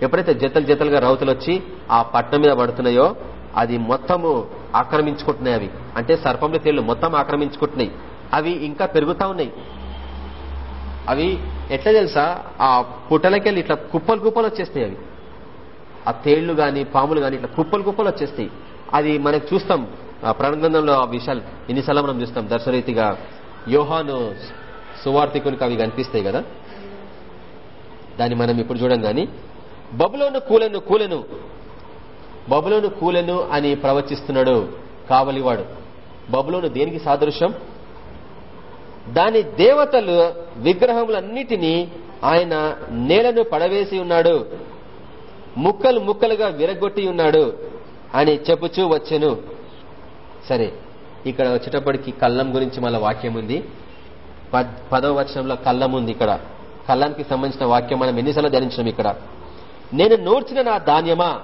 ఎప్పుడైతే జతలు జతలుగా రౌతులు వచ్చి ఆ పట్టణం మీద పడుతున్నాయో అది మొత్తము ఆక్రమించుకుంటున్నాయి అవి. అంటే సర్పంలో తేళ్ళు మొత్తం ఆక్రమించుకుంటున్నాయి. అవి ఇంకా పెరుగుతా ఉన్నాయి. అవి ఎట్లా తెలుసా? ఆ పుట్టలకెళ్ళి ఇట్లా కుప్పలు కుప్పలు వచ్చేస్తాయి అవి. ఆ తేళ్ళు గాని పాములు గాని ఇట్లా కుప్పలు కుప్పలు వచ్చేస్తాయి అది మనకు చూస్తాం. ప్రణగంధంలో ఆ విషయాలు ఎన్నిసార్లు మనం చూస్తాం. దర్శరీతిగా యోహాను సువార్థికునికి అవి కనిపిస్తాయి కదా? దాన్ని మనం ఇప్పుడు చూడం గాని బబులోను కూలెను కూలెను. బబులోను కూలెను అని ప్రవచిస్తున్నాడు కావలివాడు. బబులోను దేనికి సాదృశ్యం? దాని దేవతలు విగ్రహములన్నిటినీ ఆయన నేలను పడవేసి ఉన్నాడు. ముక్కలు ముక్కలుగా విరగొట్టి ఉన్నాడు అని చెప్పుచూ వచ్చెను. సరే ఇక్కడ వచ్చేటప్పటికి కళ్ళం గురించి మళ్ళీ వాక్యం ఉంది. పదవ వచనంలో కళ్ళం ఉంది ఇక్కడ. కళ్ళానికి సంబంధించిన వాక్యం మనం ఎన్నిసార్లు ధ్యానించినాం ఇక్కడ. నేను నూర్చిన నా ధాన్యమా?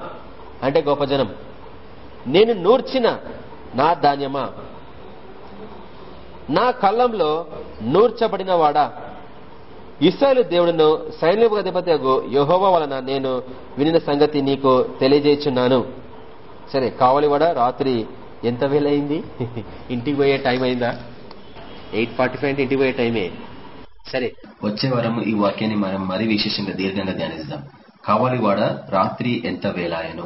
అంటే గొప్ప జనం. నేను నూర్చిన నా ధాన్యమా? నా కళ్ళంలో నూర్చబడిన వాడా? ఇస్రాయలు దేవుడును సైన్యపు అధిపతి యహోవా వలన నేను వినిన సంగతి నీకు తెలియజేస్తున్నాను సరే కావలివాడ రాత్రి ఎంత వేలైంది? ఇంటికి పోయే టైం అయిందా? ఎయిట్ ఫార్టీ ఫైవ్ ఇంటికి పోయే టైమే. సరే వచ్చే వారం ఈ వాక్యాన్ని మనం మరీ విశేషంగా దీర్ఘంగా ధ్యానిస్తాం కావలివాడ రాత్రి ఎంత వేలాయను?